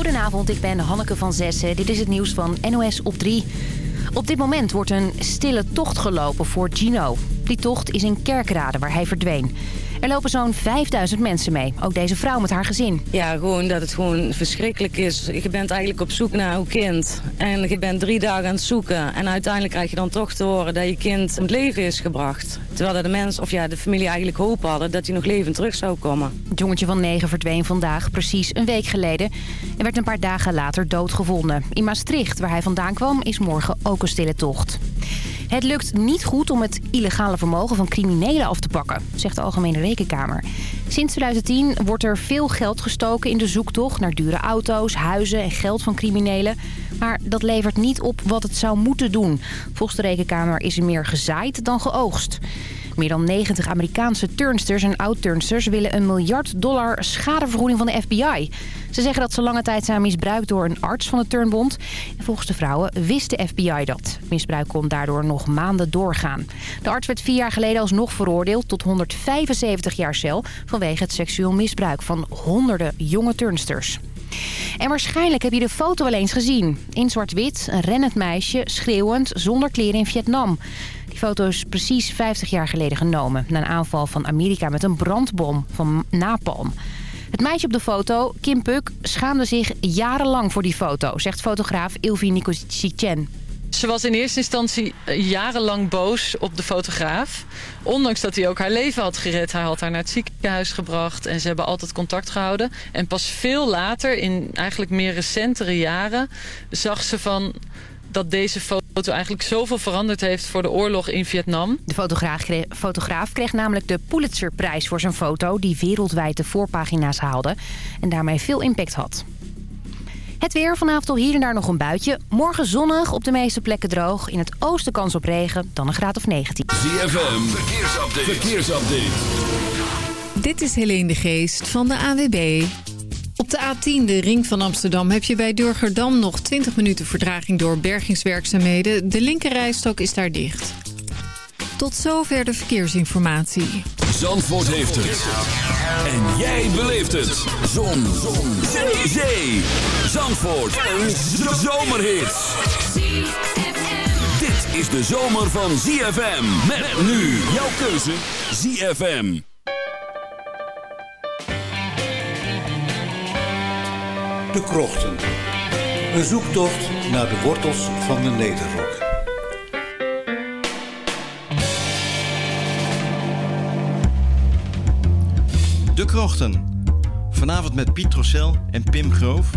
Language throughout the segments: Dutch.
Goedenavond, ik ben Hanneke van Zessen. Dit is het nieuws van NOS op 3. Op dit moment wordt een stille tocht gelopen voor Gino. Die tocht is in Kerkrade, waar hij verdween. Er lopen zo'n 5000 mensen mee. Ook deze vrouw met haar gezin. Ja, gewoon dat het gewoon verschrikkelijk is. Je bent eigenlijk op zoek naar uw kind. En je bent drie dagen aan het zoeken. En uiteindelijk krijg je dan toch te horen dat je kind om het leven is gebracht. Terwijl de mens, of ja, de familie eigenlijk hoop hadden dat hij nog levend terug zou komen. Het jongetje van 9 verdween vandaag, precies een week geleden. En werd een paar dagen later doodgevonden. In Maastricht, waar hij vandaan kwam, is morgen ook een stille tocht. Het lukt niet goed om het illegale vermogen van criminelen af te pakken, zegt de Algemene Rekenkamer. Sinds 2010 wordt er veel geld gestoken in de zoektocht naar dure auto's, huizen en geld van criminelen. Maar dat levert niet op wat het zou moeten doen. Volgens de Rekenkamer is er meer gezaaid dan geoogst. Meer dan 90 Amerikaanse turnsters en oud-turnsters willen een miljard dollar schadevergoeding van de FBI. Ze zeggen dat ze lange tijd zijn misbruikt door een arts van de turnbond. En volgens de vrouwen wist de FBI dat. Misbruik kon daardoor nog maanden doorgaan. De arts werd vier jaar geleden alsnog veroordeeld tot 175 jaar cel... vanwege het seksueel misbruik van honderden jonge turnsters. En waarschijnlijk heb je de foto wel eens gezien. In zwart-wit, een rennend meisje, schreeuwend, zonder kleren in Vietnam. Die foto is precies 50 jaar geleden genomen... na een aanval van Amerika met een brandbom van napalm. Het meisje op de foto, Kim Puk, schaamde zich jarenlang voor die foto... zegt fotograaf Ilvi Nikosicen. Ze was in eerste instantie jarenlang boos op de fotograaf. Ondanks dat hij ook haar leven had gered. Hij had haar naar het ziekenhuis gebracht en ze hebben altijd contact gehouden. En pas veel later, in eigenlijk meer recentere jaren, zag ze van dat deze foto eigenlijk zoveel veranderd heeft voor de oorlog in Vietnam. De fotograaf kreeg, fotograaf kreeg namelijk de Pulitzerprijs voor zijn foto... die wereldwijd de voorpagina's haalde en daarmee veel impact had. Het weer, vanavond al hier en daar nog een buitje. Morgen zonnig, op de meeste plekken droog. In het oosten kans op regen, dan een graad of 19. ZFM, verkeersupdate. verkeersupdate. Dit is Helene de Geest van de AWB. Op de A10, de ring van Amsterdam, heb je bij Durgerdam nog 20 minuten verdraging door bergingswerkzaamheden. De linkerrijstok is daar dicht. Tot zover de verkeersinformatie. Zandvoort heeft het. En jij beleeft het. Zon. Zon. Zee. Zee. Zandvoort. Een zomerhit. Dit is de zomer van ZFM. Met nu jouw keuze ZFM. De Krochten. Een zoektocht naar de wortels van de Nederrok. De Krochten. Vanavond met Piet Rossel en Pim Groof.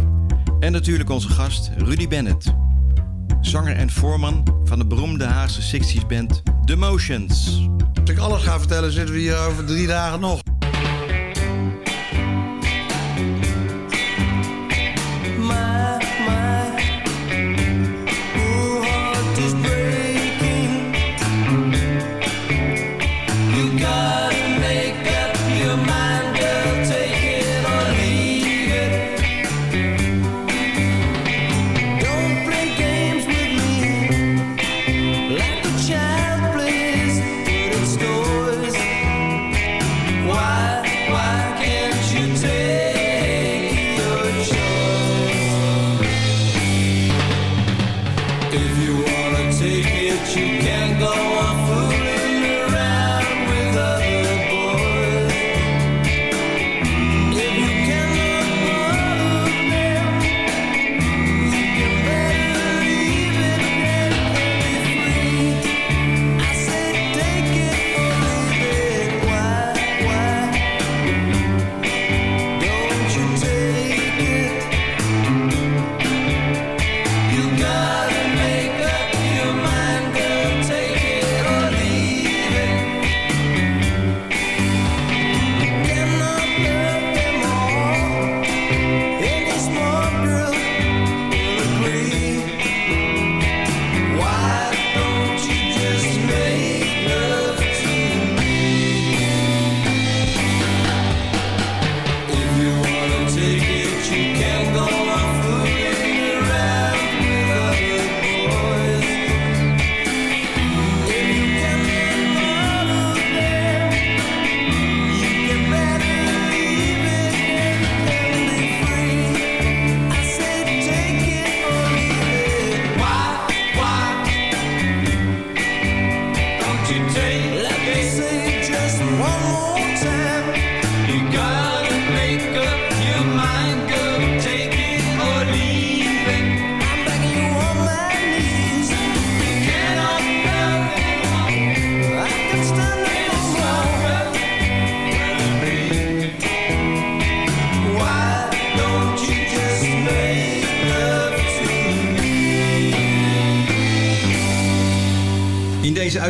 En natuurlijk onze gast Rudy Bennett. Zanger en voorman van de beroemde Haagse 60s band The Motions. Als ik alles ga vertellen, zitten we hier over drie dagen nog.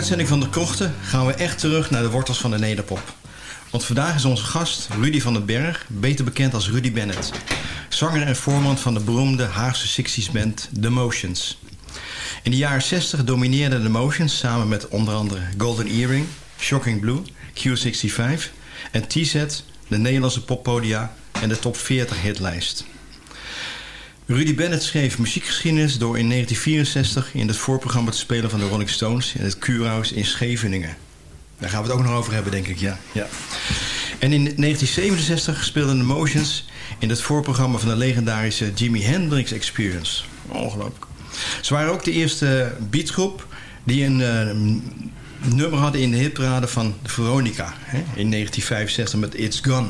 Uitzending van De Krochten gaan we echt terug naar de wortels van de nederpop. Want vandaag is onze gast Rudy van den Berg, beter bekend als Rudy Bennett. Zanger en voorman van de beroemde Haagse 60s band The Motions. In de jaren 60 domineerden The Motions samen met onder andere Golden Earring, Shocking Blue, Q65 en T-Set, de Nederlandse poppodia en de top 40 hitlijst. Rudy Bennett schreef muziekgeschiedenis door in 1964 in het voorprogramma te spelen van de Rolling Stones in het Kurhaus in Scheveningen. Daar gaan we het ook nog over hebben, denk ik, ja. ja. En in 1967 speelden de Motions in het voorprogramma van de legendarische Jimi Hendrix Experience. Ongelooflijk. Ze waren ook de eerste beatgroep die een uh, nummer hadden in de hitparade van Veronica hè, in 1965 met It's Gone.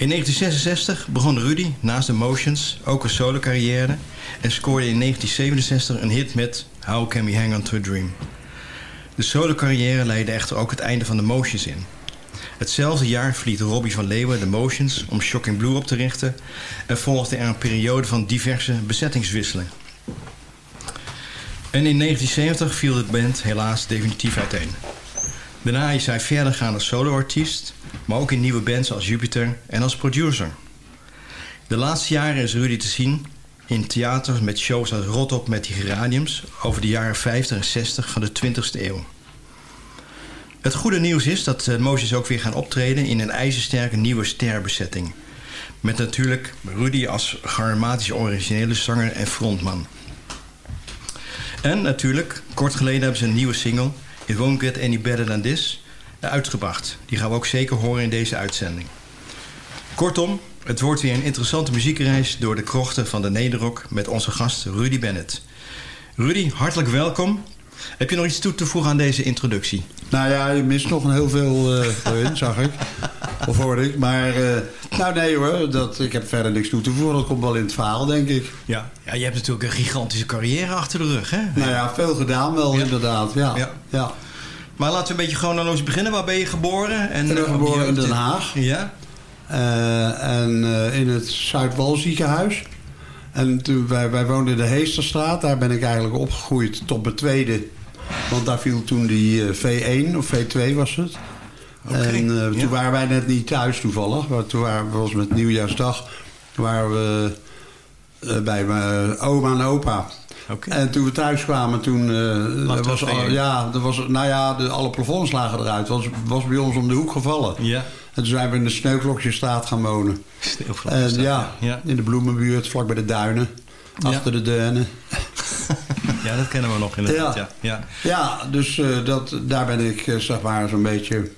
In 1966 begon Rudy naast de Motions ook een solo carrière en scoorde in 1967 een hit met How Can We Hang On To A Dream. De solo carrière leidde echter ook het einde van de Motions in. Hetzelfde jaar verliet Robbie van Leeuwen de Motions om Shocking Blue op te richten en volgde er een periode van diverse bezettingswisseling. En in 1970 viel de band helaas definitief uiteen. Daarna is hij verder gaan als soloartiest, maar ook in nieuwe bands als Jupiter en als producer. De laatste jaren is Rudy te zien in theaters met shows als Rotop met die geraniums over de jaren 50 en 60 van de 20e eeuw. Het goede nieuws is dat de Moses ook weer gaan optreden in een ijzersterke nieuwe sterbezetting. Met natuurlijk Rudy als charismatische originele zanger en frontman. En natuurlijk, kort geleden hebben ze een nieuwe single, It Won't Get Any Better Than This, uitgebracht. Die gaan we ook zeker horen in deze uitzending. Kortom, het wordt weer een interessante muziekreis door de krochten van de Nederrock met onze gast Rudy Bennett. Rudy, hartelijk welkom. Heb je nog iets toe te voegen aan deze introductie? Nou ja, je mist nog een heel veel uh, in, zag ik. Of hoorde ik. Maar uh, nou nee hoor, dat, ik heb verder niks toe te voegen. Dat komt wel in het verhaal, denk ik. Ja, ja je hebt natuurlijk een gigantische carrière achter de rug, hè? Nou ja, veel gedaan wel ja. inderdaad, ja. ja. ja. Maar laten we een beetje chronologisch beginnen. Waar ben je geboren? En, ik ben geboren in Den Haag. Ja. Uh, en in het Zuidwal ziekenhuis. En toen, wij, wij woonden in de Heesterstraat. Daar ben ik eigenlijk opgegroeid tot mijn tweede. Want daar viel toen die uh, V1 of V2 was het. Okay, en ja. toen waren wij net niet thuis toevallig. Maar toen waren we was met nieuwjaarsdag. waren we bij mijn oma en opa. Okay. En toen we thuis kwamen, toen uh, was, al, ja, er was, nou ja, de, alle plafonds lagen eruit. Het was, was bij ons om de hoek gevallen. Ja. En toen zijn we in de Sneeuwklokjesstraat gaan wonen. En ja, ja, in de bloemenbuurt, vlak bij de duinen. Achter ja. de duinen. ja, dat kennen we nog inderdaad. Ja, ja. ja. dus uh, dat, daar ben ik uh, zeg maar zo'n beetje...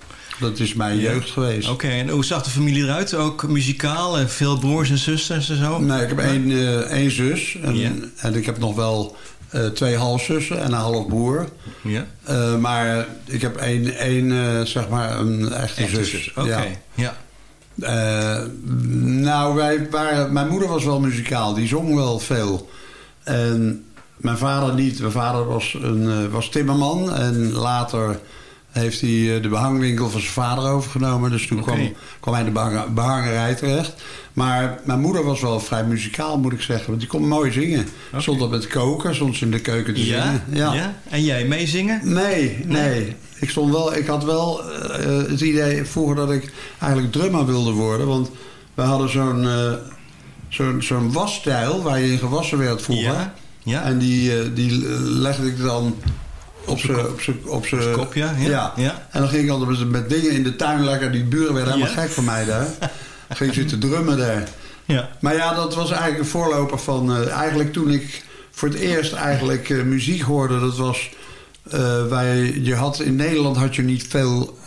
Dat is mijn jeugd geweest. Oké, okay, en hoe zag de familie eruit? Ook muzikaal en veel broers en zusters en zo? Nee, ik heb één, uh, één zus. En, yeah. en ik heb nog wel uh, twee halfzussen en een half broer. Ja. Uh, maar ik heb één, één uh, zeg maar, een echte, echte zus. zus. Oké, okay. ja. ja. nou, wij waren, mijn moeder was wel muzikaal. Die zong wel veel. En mijn vader niet. Mijn vader was, een, was timmerman. En later heeft hij de behangwinkel van zijn vader overgenomen. Dus toen okay. kwam, kwam hij de behang, behangerij terecht. Maar mijn moeder was wel vrij muzikaal, moet ik zeggen. Want die kon mooi zingen. Okay. Stond op het koken, soms in de keuken te ja? zingen. Ja. ja. En jij meezingen? Nee, nee, nee. Ik, stond wel, ik had wel uh, het idee vroeger dat ik eigenlijk drummer wilde worden. Want we hadden zo'n uh, zo'n zo'n wasstijl waar je in gewassen werd vroeger. Ja. ja. En die, uh, die legde ik dan op zijn op zijn kop, ja. Ja. En dan ging ik altijd met, dingen in de tuin leggen. Die buren werden helemaal gek van mij daar. ging zitten drummen daar. Ja. Maar ja, dat was eigenlijk een voorloper van... Uh, eigenlijk toen ik voor het eerst eigenlijk uh, muziek hoorde... dat was... Uh, wij, je had, in Nederland had je niet veel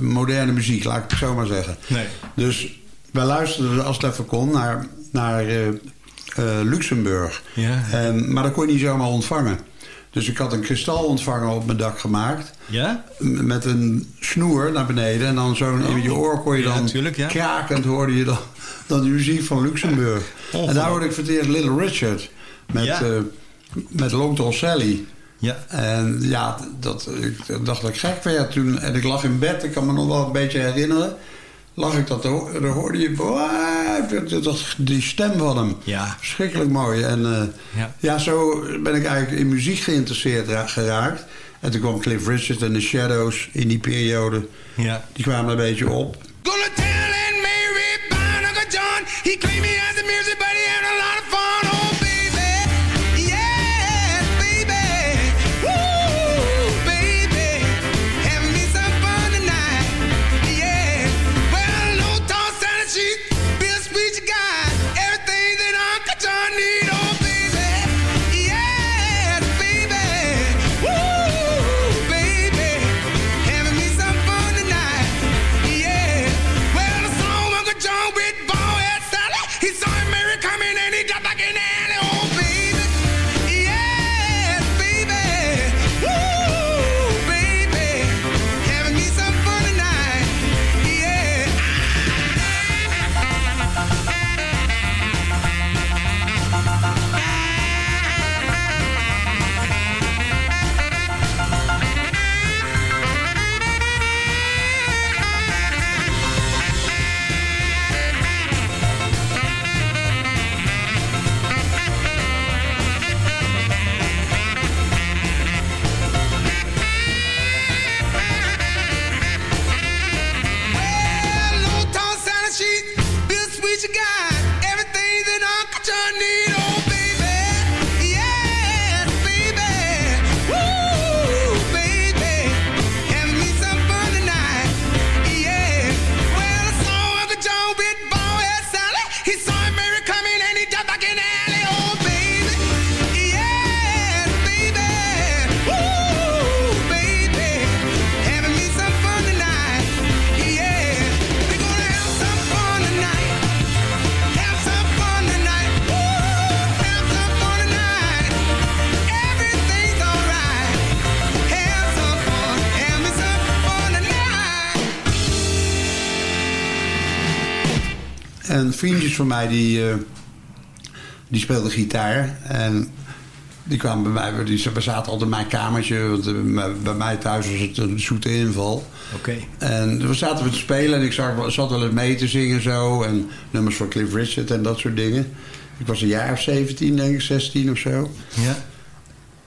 moderne muziek, laat ik het zo maar zeggen. Nee. Dus wij luisterden, als het even kon, naar, naar Luxemburg. Ja. En, maar dat kon je niet zomaar ontvangen. Dus ik had een kristalontvanger op mijn dak gemaakt. Ja? Met een snoer naar beneden. En dan zo'n oh. in je oor kon je dan... Ja, natuurlijk, ja. Krakend hoorde je dan, dan de muziek van Luxemburg. en daar hoorde ik eerst Little Richard. Met, ja. uh, met Long Tall Sally. Ja. En ja, dat, ik dacht dat ik gek werd toen. En ik lag in bed. Ik kan me nog wel een beetje herinneren. Lag ik dat, dan hoorde je "Waa", dat- dat- die stem van hem. Ja. Verschrikkelijk mooi. En eh, Ja. ja. zo ben ik eigenlijk in muziek geïnteresseerd ra- geraakt. En toen kwam Cliff Richard en The Shadows in die periode. Ja. Die kwamen een beetje op. Gonna tell and vriendjes van mij die, eh, die speelden gitaar. En die kwamen bij mij. Die, we zaten altijd in mijn kamertje. Want eh, bij mij thuis was het een zoete inval. Oké. En we zaten we te spelen en ik zag, zat wel eens mee te zingen zo. En nummers van Cliff Richard en dat soort dingen. Ik was een jaar of 17, denk ik, 16 of zo. Ja.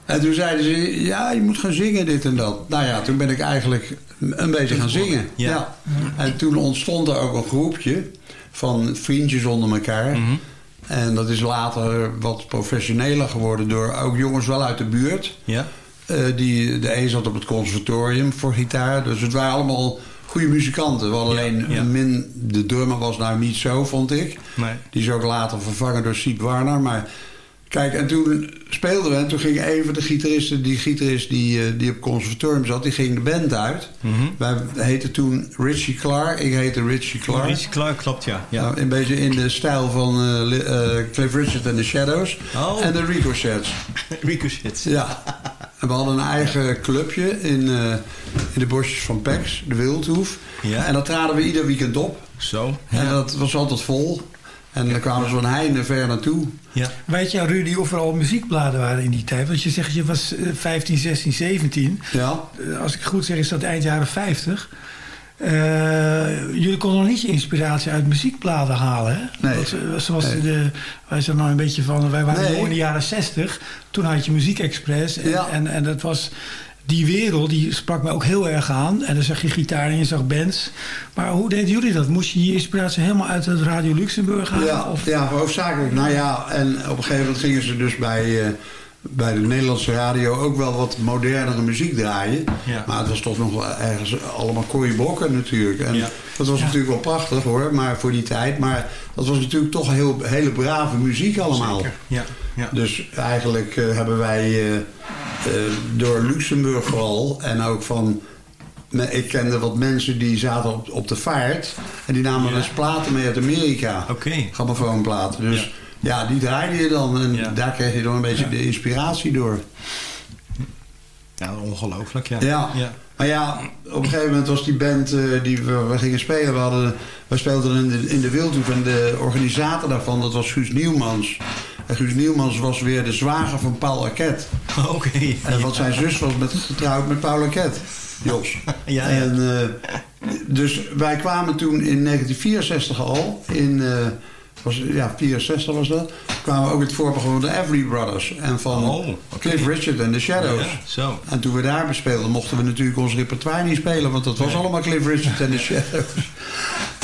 En toen zeiden ze, ja, je moet gaan zingen, dit en dat. Nou ja, toen ben ik eigenlijk een beetje gaan zingen. Ja. En toen ontstond er ook een groepje van vriendjes onder elkaar. Mhm. En dat is later wat professioneler geworden door ook jongens wel uit de buurt. Ja. Eh, die, de een zat op het conservatorium voor gitaar. Dus het waren allemaal goede muzikanten. We hadden Ja, alleen ja. min, de drummer was nou niet zo, vond ik. Nee. Die is ook later vervangen door Siep Warner. Maar kijk, en toen speelden we. En toen ging een van de gitaristen, die gitarist die, eh, die op conservatorium zat, die ging de band uit. Mhm. Wij heten toen Richie Clark. Ik heette Richie Clark. Richie Clark, klopt, ja. ja. Nou, een beetje in de stijl van eh, Cliff Richard en The Shadows. Oh. En de Ricochets. Ricochet. Ja. En we hadden een eigen clubje in, in de bosjes van Pex, de Wildhoef. Ja. En dat traden we ieder weekend op. Zo. En dat was altijd vol. En dan kwamen ze van heinde ver naartoe. Ja. Weet je, Rudy, of er al muziekbladen waren in die tijd? Want je zegt, je was eh, 15, 16, 17. Ja. Eh, Als ik goed zeg, is dat eind jaren 50. Eh, jullie konden nog niet je inspiratie uit muziekbladen halen, hè? Nee. Want, eh, zoals Nee. de, wij zijn nou een beetje van... Wij waren Nee. in de jaren 60. Toen had je Muziek Express. En, Ja. en, en dat was... Die wereld die sprak me ook heel erg aan. En dan zag je gitaar en je zag bands. Maar hoe deden jullie dat? Moest je je inspiratie helemaal uit het Radio Luxemburg halen? Ja, Of, ja, hoofdzakelijk. Nou ja, en op een gegeven moment gingen ze dus bij, eh, bij de Nederlandse radio ook wel wat modernere muziek draaien. Ja. Maar het was toch nog wel ergens allemaal kooiebokken natuurlijk. En Ja. dat was natuurlijk wel prachtig hoor, maar voor die tijd. Maar dat was natuurlijk toch heel, hele brave muziek allemaal. Ja. Ja. Dus eigenlijk eh, hebben wij eh, eh, door Luxemburg vooral en ook van... Ik kende wat mensen die zaten op, op de vaart en die namen Ja. dus platen mee uit Amerika. Oké. Grammofoonplaten. Dus ja. die draaide je dan en daar kreeg je dan een beetje de inspiratie door. Ja, ongelooflijk, ja. Ja. Maar ja, op een gegeven moment was die band die we, we gingen spelen. We, hadden, we speelden in de, in de Wildhoef en de organisator daarvan, dat was Guus Nieuwmans. En Guus Nieuwmans was weer de zwager van Paul Arquette. Oké. En want zijn zus was met, getrouwd met Paul Arquette. Jos. Ja, ja. En eh, dus wij kwamen toen in 1964 al, in, eh, was, ja, 64 was dat, kwamen we ook in het voorprogramma van de Everly Brothers en van Oh. Cliff Richard en The Shadows. Ja, zo. En toen we daar bespeelden, mochten we natuurlijk ons repertoire niet spelen, want dat was allemaal Cliff Richard en The Shadows.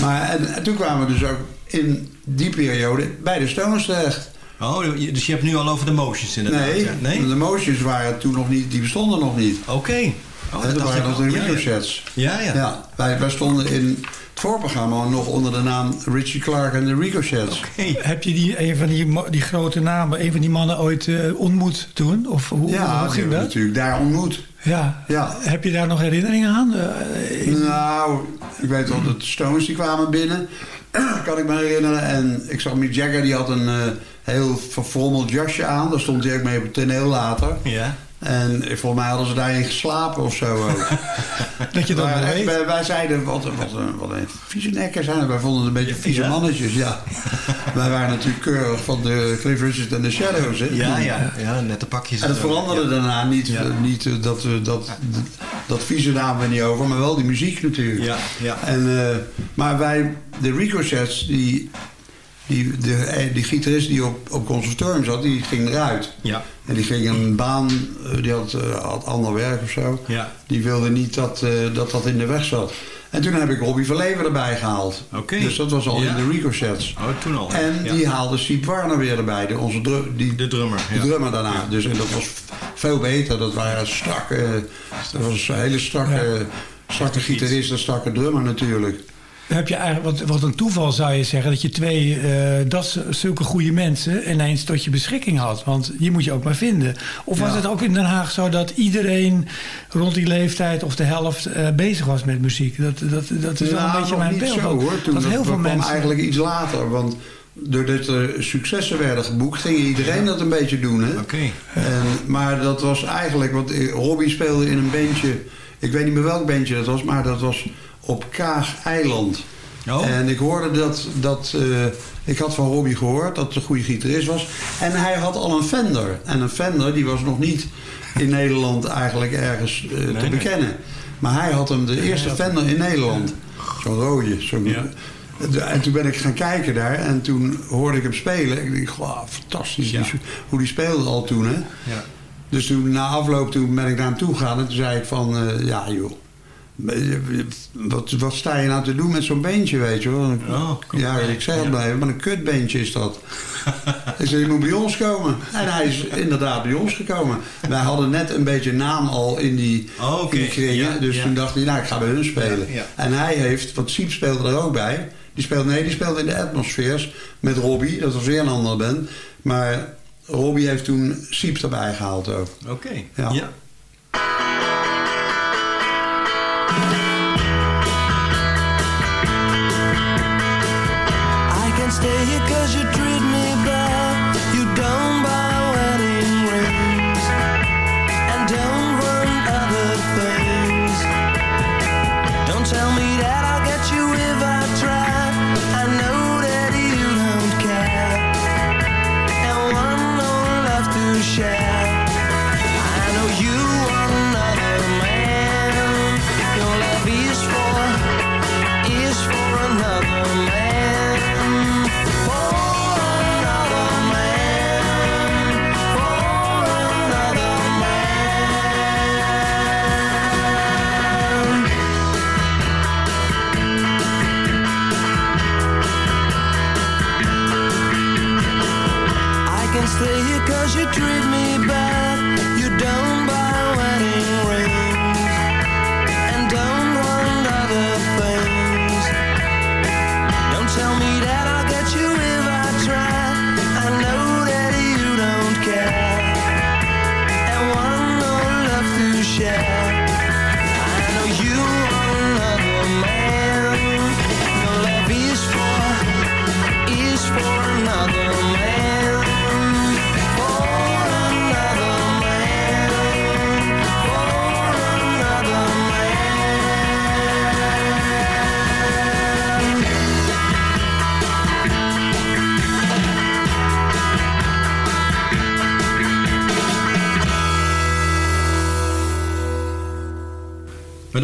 Maar en, en toen kwamen we dus ook in die periode bij de Stones terecht. Oh, je- dus je hebt nu al over de motions inderdaad. Nee, ja. nee? de Motions waren toen nog niet, die bestonden nog niet. Oké. Oh, dat waren nog de Rico ja. Ja, ja. Ja, wij, wij stonden in het voorprogramma nog onder de naam Richie Clark en de Ricochets. Oké. Heb je die, een van die, die grote namen, een van die mannen ooit eh, ontmoet toen? Of hoe, Ja, hoe ging dat? natuurlijk daar ontmoet. Ja. Ja. Heb je daar nog herinneringen aan? Eh, in- Nou, ik weet wel dat de Stones die kwamen binnen. kan ik me herinneren. En ik zag Mick Jagger, die had een eh, heel verfrommeld jasje aan. Daar stond hij ook mee op het toneel later. Ja. En volgens mij hadden ze daarin geslapen of zo ook. dat je dat Maar weet? wij, wij zeiden, wat, wat, een- wat een vieze nekken zijn. het. Wij vonden het een beetje vieze Ja. mannetjes, ja. wij waren natuurlijk keurig van de Cliff Richard en de Shadows, hè. Ja, ja. Ja, nette pakjes. En dat zo. veranderde Ja. daarna niet. Ja. eh, niet eh, dat, eh, dat, dat vieze namen we niet over, maar wel die muziek natuurlijk. Ja, ja. En, eh, maar wij, de Ricochets, die, die, de, eh, die gitarist die op, op conservatorium zat, die ging eruit. Ja. En die ging een baan, eh, die had, eh, had ander werk of zo. Ja. Die wilde niet dat, dat dat in de weg zat. En toen heb ik Robbie Verleven erbij gehaald. Oké. Dus dat was al Ja. in de Ricochets. Oh, toen al. En ja. die haalde Siep Warner weer erbij, de, onze dru- die, De drummer. de ja. drummer daarna. Dus en dat was veel beter. Dat waren strakke, dat was een hele strakke, strakke gitarist en strakke drummer natuurlijk. Heb je eigenlijk, wat, wat een toeval zou je zeggen, dat je twee eh, dat zulke goede mensen ineens tot je beschikking had. Want die moet je ook maar vinden. Of was het ook in Den Haag zo dat iedereen rond die leeftijd of de helft eh, bezig was met muziek? Dat, dat, dat is wel een beetje mijn niet beeld. Zo, ook. hoor. Toen dat dat, heel veel mensen. eigenlijk iets later. Want doordat er successen werden geboekt, ging iedereen dat een beetje doen. Hè? Oké. En, maar dat was eigenlijk, want eh, Robbie speelde in een bandje, ik weet niet meer welk bandje dat was, maar dat was op Kaag Eiland. Oh. En ik hoorde dat, dat eh, ik had van Robbie gehoord dat het een goede gitarist was. En hij had al een Fender. En een Fender die was nog niet in Nederland eigenlijk ergens eh, te nee. bekennen. Maar hij had hem de eerste Fender in Nederland. Zo'n rode. Ja. De- En toen ben ik gaan kijken daar en toen hoorde ik hem spelen. Ik dacht, wow, fantastisch. Ja. Hoe die speelde al toen, hè. Ja. Dus toen na afloop toen ben ik naar hem toe gegaan en toen zei ik van, eh, ja joh. Wat, wat sta je nou te doen met zo'n beentje, weet je wel? Oh, ja, ik zeg het Ja. maar een kutbeentje is dat. ik zei, je moet bij ons komen. En hij is inderdaad bij ons gekomen. Wij hadden net een beetje naam al in die, Oh, in die kringen. Ja, dus ja. toen dacht hij, nou ik ga bij hun spelen. Ja. En hij heeft, want Siep speelde er ook bij. Die speelde, nee, die speelde in de Atmospheres met Robbie. Dat was weer een andere band. Maar Robbie heeft toen Siep erbij gehaald ook. Oké. Ja. I can stay here cause you treat me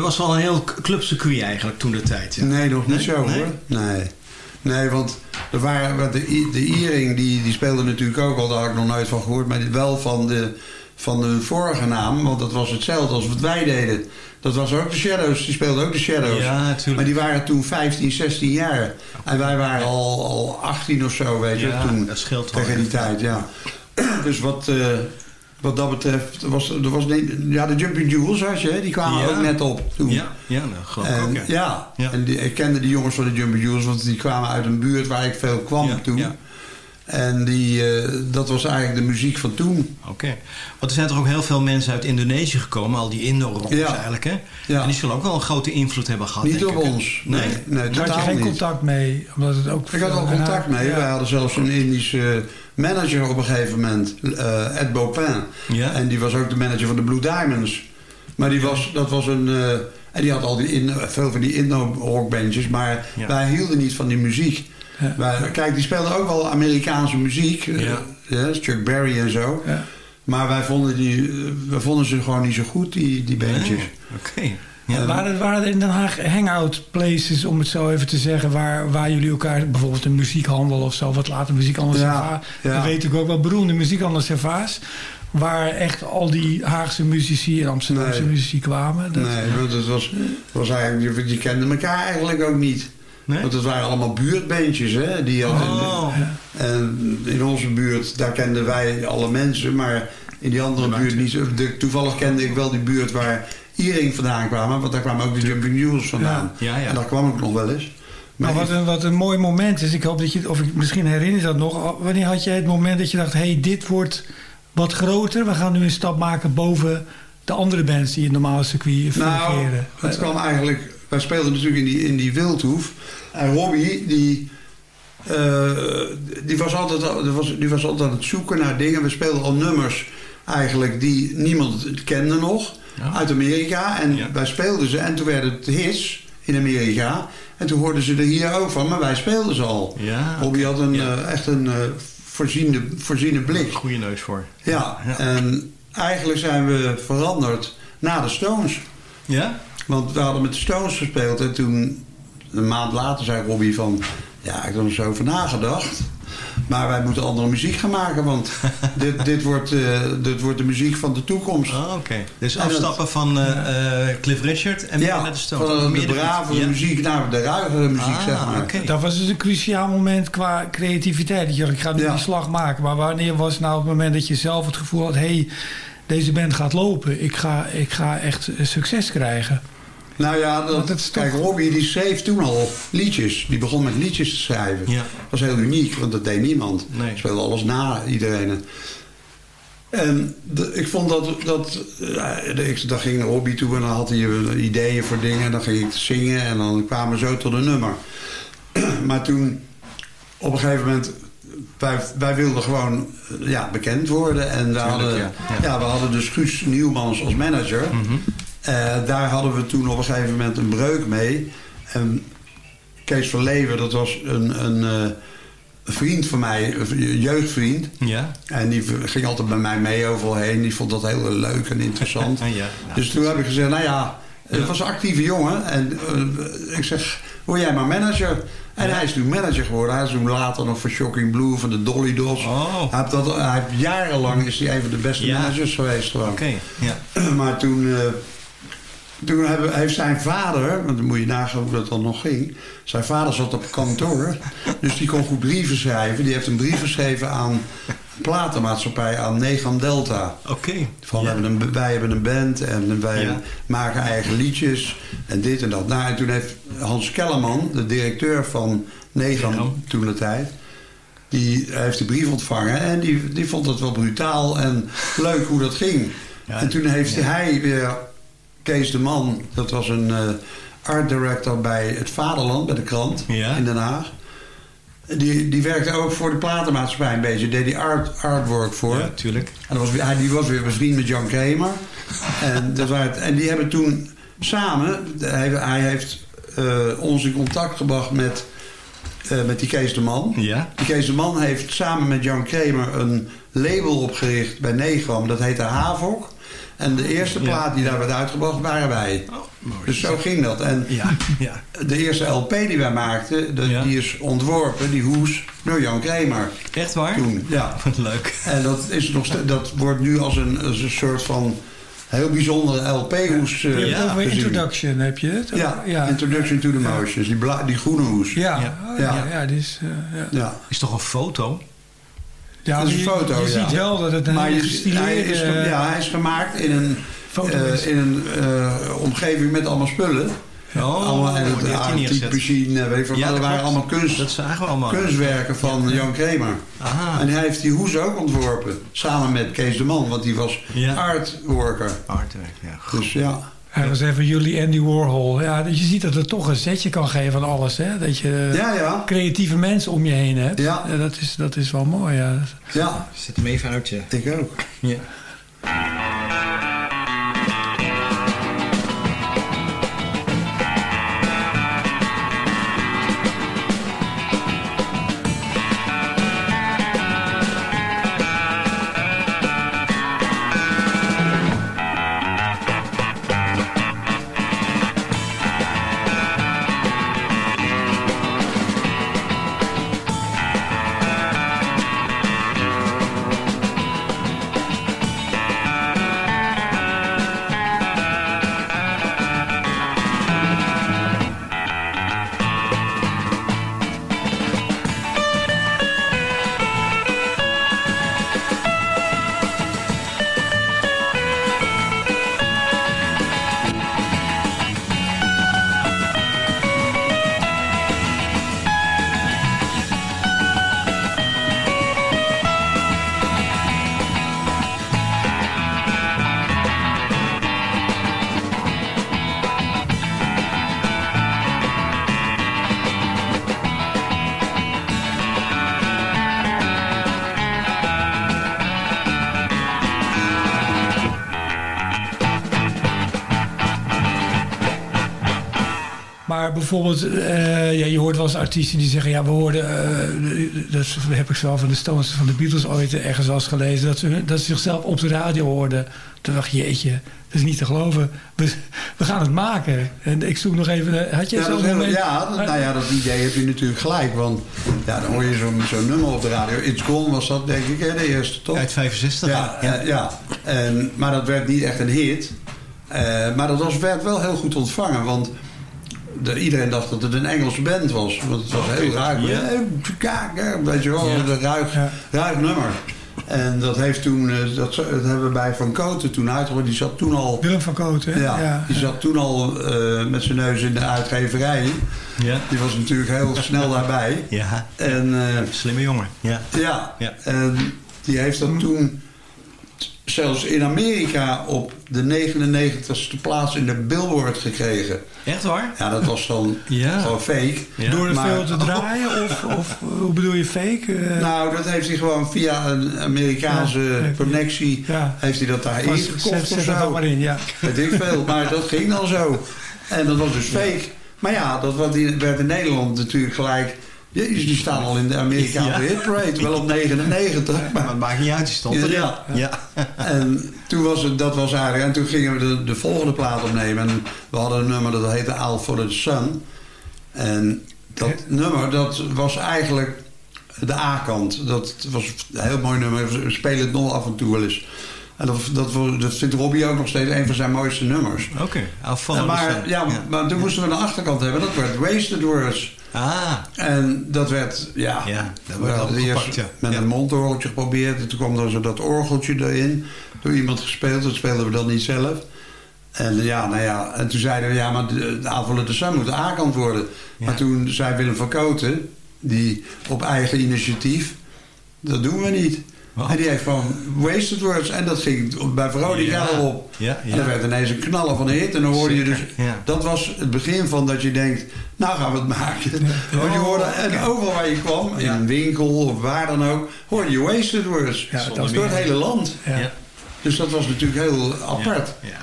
was wel een heel clubcircuit eigenlijk toen de tijd. Ja. Nee, nog niet Nee? zo Nee? hoor. Nee. Nee, want er waren, de, de Iering die, die speelde natuurlijk ook al, daar had ik nog nooit van gehoord, maar wel van de, van de vorige naam, want dat was hetzelfde als wat wij deden. Dat was ook de Shadows, die speelden ook de Shadows. Ja, natuurlijk. Maar die waren toen 15, 16 jaar. En wij waren al, al 18 of zo, weet je, Ja, toen. dat scheelt wel. Tegen die tijd, ja. Dus wat, eh, wat dat betreft, was, er was niet, ja, de Jumping Jewels had je, hè, die kwamen Ja. ook net op toen. Ja, ja dat geloof ik En, ook. Ja. ja, Ja. en die, ik kende die jongens van de Jumping Jewels, want die kwamen uit een buurt waar ik veel kwam Ja, toen. ja. En die, eh, dat was eigenlijk de muziek van toen. Oké. Want er zijn toch ook heel veel mensen uit Indonesië gekomen, al die Indo-rockers Ja. eigenlijk, hè? Ja. En die zullen ook wel een grote invloed hebben gehad, Niet op ons. Nee? Nee, nee Daar had je geen niet. contact mee, omdat het ook... Ik had wel contact mee. Ja. Wij hadden zelfs een Indische manager op een gegeven moment, eh, Ed Bopin. Ja. En die was ook de manager van de Blue Diamonds. Maar die was, dat was een... eh, en die had al die in, veel van die Indo-rockbandjes. Maar Ja. wij hielden niet van die muziek. Ja. Wij, kijk, die speelden ook wel Amerikaanse muziek. eh, Ja. Chuck Berry en zo. Maar wij vonden, die, wij vonden ze gewoon niet zo goed, die, die bandjes. Nee. Oké. Ja. Waren, waren er in Den Haag hangout places, om het zo even te zeggen, waar, waar jullie elkaar, bijvoorbeeld een muziekhandel of zo, wat later muziekhandel Ja, Servaas, ja. dat weet ik ook wel, beroemde muziekhandel Servaas, waar echt al die Haagse muzici en Amsterdamse Nee. muzici kwamen. Dat, Nee, want het was, was eigenlijk, je, je kende elkaar eigenlijk ook niet. Nee? Want het waren allemaal buurtbandjes, hè? Die hadden, Oh. En in onze buurt, daar kenden wij alle mensen, maar in die andere buurt niet. toevallig kende ik wel die buurt waar Iering vandaan kwamen, want daar kwamen ook de Jumping Jewels vandaan. Ja, ja. En daar kwam ik nog wel eens. Maar wat een, wat een mooi moment is, ik hoop dat je, of ik, misschien herinner je dat nog, wanneer had jij het moment dat je dacht, hé, hey, dit wordt wat groter, we gaan nu een stap maken boven de andere bands die in het normale circuit Nou, fungeren. het kwam eigenlijk... Wij speelden natuurlijk in die, in die Wildhoef. En Robbie, die, eh, die, was altijd, al- die, was, die was altijd aan het zoeken naar dingen. We speelden al nummers eigenlijk die niemand kende nog. Ja. Uit Amerika. En Ja. wij speelden ze. En toen werden het hits in Amerika. En toen hoorden ze er hier ook van. Maar wij speelden ze al. Ja, Robbie had een, eh, echt een eh, voorziende, voorziene blik. Goede neus voor. Ja, Ja. en eigenlijk zijn we veranderd na de Stones. Ja? Want we hadden met de Stones gespeeld en toen, een maand later, zei Robbie van... Ja, ik heb er zo over nagedacht. Maar wij moeten andere muziek gaan maken, want dit, dit, wordt, eh, dit wordt de muziek van de toekomst. Oh, oké. Dus dat- afstappen van eh, eh, Cliff Richard en ja, naar de Stones. van de Meer brave ja. muziek naar de ruigere muziek, Ah, zeg maar. oké. Dat was dus een cruciaal moment qua creativiteit. Dat je ik ga nu Ja. die slag maken. Maar wanneer was nou het moment dat je zelf het gevoel had... hé, hey, deze band gaat lopen. Ik ga, ik ga echt succes krijgen. Nou ja, dat, is toch- kijk, Robbie die schreef toen al liedjes. Die begon met liedjes te schrijven. Ja. Dat was heel uniek, want dat deed niemand. Nee. Speelde alles na iedereen. En de- ik vond dat... dat eh, ik, dan ging naar Robbie toe en dan had hij eh, ideeën voor dingen. En dan ging ik zingen en dan kwamen we zo tot een nummer. maar toen, op een gegeven moment... Wij, wij wilden gewoon eh, ja, bekend worden. En we hadden, ja. we hadden dus Guus Nieuwmans als manager. Mhm. Daar hadden we toen op een gegeven moment een breuk mee. En Kees van Leeuwen, dat was een, een, eh, vriend van mij, een jeugdvriend. Ja. En die ging altijd bij mij mee overal heen. Die vond dat heel leuk en interessant. Ja, ja. Dus toen heb ik gezegd, nou ja, het was een actieve jongen. En eh, ik zeg, word jij maar manager? En hij is toen manager geworden. Hij is toen later nog voor Shocking Blue, van de Dolly Dolls. Oh. Hij heeft dat, hij heeft jarenlang is hij een van de beste managers geweest. Oké, ja. Maar toen, eh, toen hebben, heeft zijn vader, want dan moet je nagaan hoe dat dan nog ging. Zijn vader zat op kantoor, dus die kon goed brieven schrijven. Die heeft een brief geschreven aan platenmaatschappij, aan Negan Delta. Oké. Van, Ja. we hebben een, wij hebben een band en wij Ja. maken eigen liedjes en dit en dat. Nou, en toen heeft Hans Kellerman, de directeur van Negan Negan. toen de tijd... die heeft de brief ontvangen en die, die vond het wel brutaal en leuk hoe dat ging. Ja, en toen heeft hij weer Kees de Man, dat was een eh, art director bij het Vaderland, bij de krant Ja. in Den Haag... Die, die werkte ook voor de platenmaatschappij een beetje. Deed die art, artwork voor. Ja, tuurlijk. En was, hij, die was weer bevriend met Jan Kramer. en, dat waren, en die hebben toen samen... Hij, hij heeft eh, ons in contact gebracht met, eh, met die Kees de Man. Ja. Die Kees de Man heeft samen met Jan Kramer een label opgericht bij Negram. Dat heette Havok. En de eerste plaat die daar werd uitgebracht waren wij. dus zo ging dat. En Ja, ja. de eerste LP die wij maakten, de- Ja. die is ontworpen, die hoes, door Jan Kramer. Echt waar? Toen, ja. Wat leuk. En dat, is nog dat wordt nu als een, als een soort van heel bijzondere LP-hoes eh Je hebt over gezien. Introduction, heb je het? Ja, ja. Introduction to the Motions, die, bla- die groene hoes. Ja, Ja. oh, ja. Ja. ja, die is... eh, ja. Ja. Is toch een foto? Ja, Dat is een foto, Je ja. ziet wel dat het een Maar gestileerde... hij, is, ja, hij is gemaakt in een, eh, in een eh, omgeving met allemaal spullen. Oh, allemaal, en het typemachine, weet ik. Ja, dat waren allemaal kunst, Dat zagen we allemaal. kunstwerken van Jan Kramer. Aha. En hij heeft die hoes ook ontworpen. Samen met Kees de Man, want die was Ja. artworker. Artwerk, ja. Dus ja. Hij was even jullie Andy Warhol. Ja, dus je ziet dat het toch een zetje kan geven van alles. Hè? Dat je Ja, ja. creatieve mensen om je heen hebt. Ja. dat, is, dat is wel mooi. Ja. Ja, Zet hem even uit, ja. ik ook. ja. Bijvoorbeeld, eh, ja, je hoort wel eens artiesten die zeggen... ja, we hoorden, eh, dat heb ik zelf van de Stones van de Beatles ooit ergens wel eens gelezen... dat ze, dat ze zichzelf op de radio hoorden. Toen dacht je, jeetje, dat is niet te geloven. We, we gaan het maken. En ik zoek nog even... Had je Ja, dat zo'n moment? ja, dat, nou ja, dat idee heb je natuurlijk gelijk. Want ja, dan hoor je zo'n zo'n nummer op de radio. It's Gone was dat, denk ik, hè, de eerste, toch? Uit 65. Ja, ja. eh, ja. En, maar dat werd niet echt een hit. Eh, maar dat was, werd wel heel goed ontvangen. Want de, iedereen dacht dat het een Engelse band was. Want het was heel ruig. Ja. Ja. Weet je wel, een ruig, nummer. En dat heeft toen, eh, dat, dat hebben we bij Van Koten toen uitgebracht. Die zat toen al, Willem van Kooten. ja, Ja. die zat toen al eh, met zijn neus in de uitgeverij. Ja. Die was natuurlijk heel snel daarbij. Ja. En eh, Slimme jongen. Ja. ja, Ja. en die heeft dat toen zelfs in Amerika op de 99ste plaats in de Billboard gekregen. Echt waar? Ja, dat was dan Ja. gewoon fake. Ja. Door er Maar- veel te draaien? Of, of hoe bedoel je fake? Eh, Nou, dat heeft hij gewoon via een Amerikaanse Ja. connectie... Ja. heeft hij dat daar ingekocht of dat zo. maar in, ja. Weet ik veel, maar dat ging dan zo. En dat was dus fake. Maar ja, dat werd in Nederland natuurlijk gelijk... Jezus, die staan al in de Amerikaanse Ja. hitparade. Wel op 99. Maar Maar, het maakt niet uit, die stond er. Ja. ja. en toen was het, dat was eigenlijk... En toen gingen we de, de volgende plaat opnemen. En we hadden een nummer dat heette Al for the Sun. En dat nummer, dat was eigenlijk de A-kant. Dat was een heel mooi nummer. We spelen het nog af en toe wel eens. En dat, dat, dat vindt Robbie ook nog steeds een van zijn mooiste nummers. Oké. En maar, the sun. ja, maar toen moesten we een achterkant hebben. Dat werd Wasted Words. Ah. En dat werd, ja, Ja, dat we werd eerst ja. met een mondorgeltje geprobeerd. En toen kwam er zo dat orgeltje erin. Door iemand gespeeld. Dat speelden we dan niet zelf. En ja, nou ja, en toen zeiden we, ja, maar de, de aanvallen de Sun moet de A-kant worden. Ja. Maar toen zei Willem van Koten, die op eigen initiatief, dat doen we niet. Oh. En die heeft gewoon Wasted Words. En dat ging bij Veronica Ja. erop. Ja, ja. En dat werd ineens een knaller van een hit. En dan hoorde je dus... Ja. Dat was het begin van dat je denkt... Nou gaan we het maken. Want je hoorde, en overal waar je kwam, in een winkel of waar dan ook... hoorde je Wasted Words. Door het hele land. Dus dat was natuurlijk heel apart. Ja.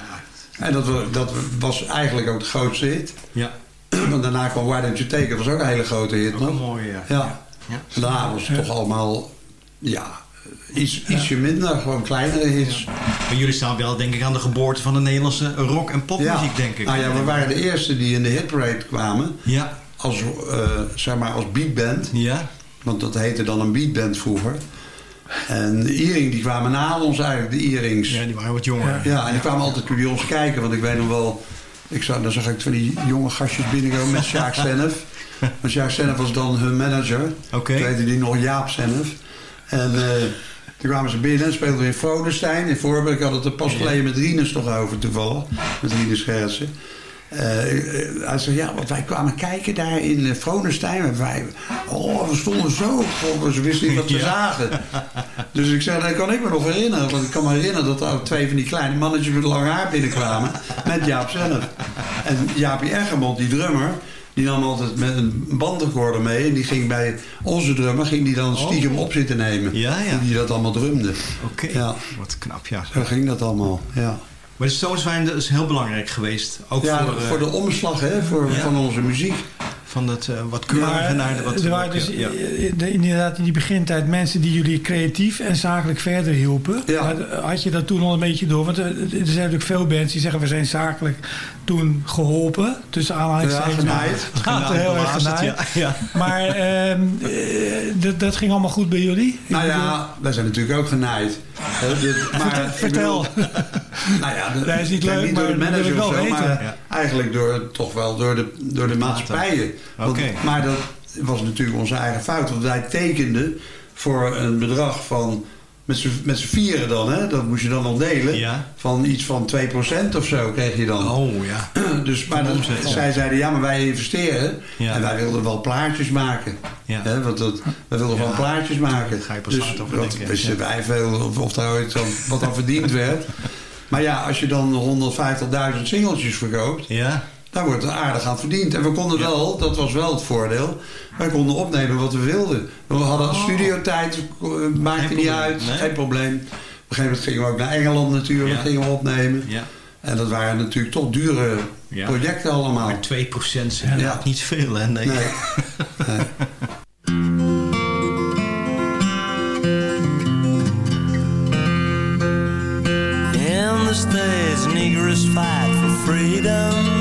En dat, dat was eigenlijk ook de grootste hit. Ja. Want daarna kwam Why Don't You Take It. was ook een hele grote hit. Ook nog. een mooie, ja. Ja. Ja. En daarna was het toch allemaal... Ja, iets, ietsje minder, gewoon kleinere hits. Maar jullie staan wel, denk ik, aan de geboorte van de Nederlandse rock- en popmuziek, denk ik. Nou ja, we waren de eerste die in de hitparade kwamen. Ja. Als, eh, zeg maar, als beatband. Ja. Want dat heette dan een beatband vroeger. En de Iering, die kwamen na ons eigenlijk, de Ierings. Ja, die waren wat jonger. Ja, en die kwamen altijd bij ons kijken. Want ik weet nog wel, ik zag, dan zag ik van die jonge gastjes binnenkomen met Sjaak Sennef. Want Sjaak Sennef was dan hun manager. Oké. Toen heette die nog Jaap Sennef. En eh, toen kwamen ze binnen en speelden we in Frodenstein. In Voorburg ik had het er pas geleden met Rinus toch over toevallig. Met Rinus Schertsen. Eh, eh, hij zei, ja, want wij kwamen kijken daar in Frodenstein. En wij, oh, we stonden zo. Oh, ze wisten niet wat ze Ja. zagen. Dus ik zei, dat kan ik me nog herinneren. Want ik kan me herinneren dat er twee van die kleine mannetjes met lang haar binnenkwamen. Met Jaap zelf. En Jaapie Eggermond, die drummer... Die nam altijd met een bandrecorder mee. En die ging bij onze drummer ging die dan stiekem op zitten nemen. Oh. Ja, die dat allemaal drumde. Oké, Ja. wat knap, ja. Zo ging dat allemaal, ja. Maar de Stones zijn dus heel belangrijk geweest. Ook ja, voor, eh, voor de omslag hè, voor, Ja. van onze muziek. Van dat eh, wat keurige naar de wat... er waren dus ja. eh, de- inderdaad in die begintijd mensen die jullie creatief en zakelijk verder hielpen. Ja. Eh, had je dat toen al een beetje door? Want er, er zijn natuurlijk veel bands die zeggen we zijn zakelijk toen geholpen. Tussen aanhalingstekens. Ja, genaaid. er heel erg genaaid. ja. ja. Maar ehm, eh, dat, dat ging allemaal goed bij jullie? Nou bedoel- ja, wij zijn natuurlijk ook genaaid. Hè, dit- maar, Vertel. bedoel, nou ja, de, Dat is niet leuk, niet door de maar wil manager ik wel of zo, weten. maar Ja. eigenlijk door, toch wel door de, door de maatschappijen. Want- Oké. Maar dat was natuurlijk onze eigen fout. Want wij tekenden voor een bedrag van, met z'n vieren dan, hè, dat moest je dan al delen, Ja. van iets van 2% of zo kreeg je dan. Oh, ja. Dus, maar zij zeiden, ja, maar wij investeren. Ja. En wij wilden wel plaatjes maken. Ja. Hè, want dat, wij wilden gewoon plaatjes maken. Ga je pas dus over denken, wisten ja. wij veel of, of daar ooit dan, wat aan verdiend werd. Maar ja, als je dan 150.000 singeltjes verkoopt... Ja, daar wordt er aardig aan verdiend. En we konden Ja. wel, dat was wel het voordeel... wij konden opnemen wat we wilden. We hadden Oh. studiotijd, eh, maakte Geen niet probleem, uit, nee. geen probleem. Op een gegeven moment gingen we ook naar Engeland natuurlijk, Ja. gingen we opnemen. ja. En dat waren natuurlijk toch dure Ja. projecten allemaal. Maar 2% zijn Ja. ja. niet veel, hè? Nee. Nee. Nee. In the States, Negroes fight for freedom.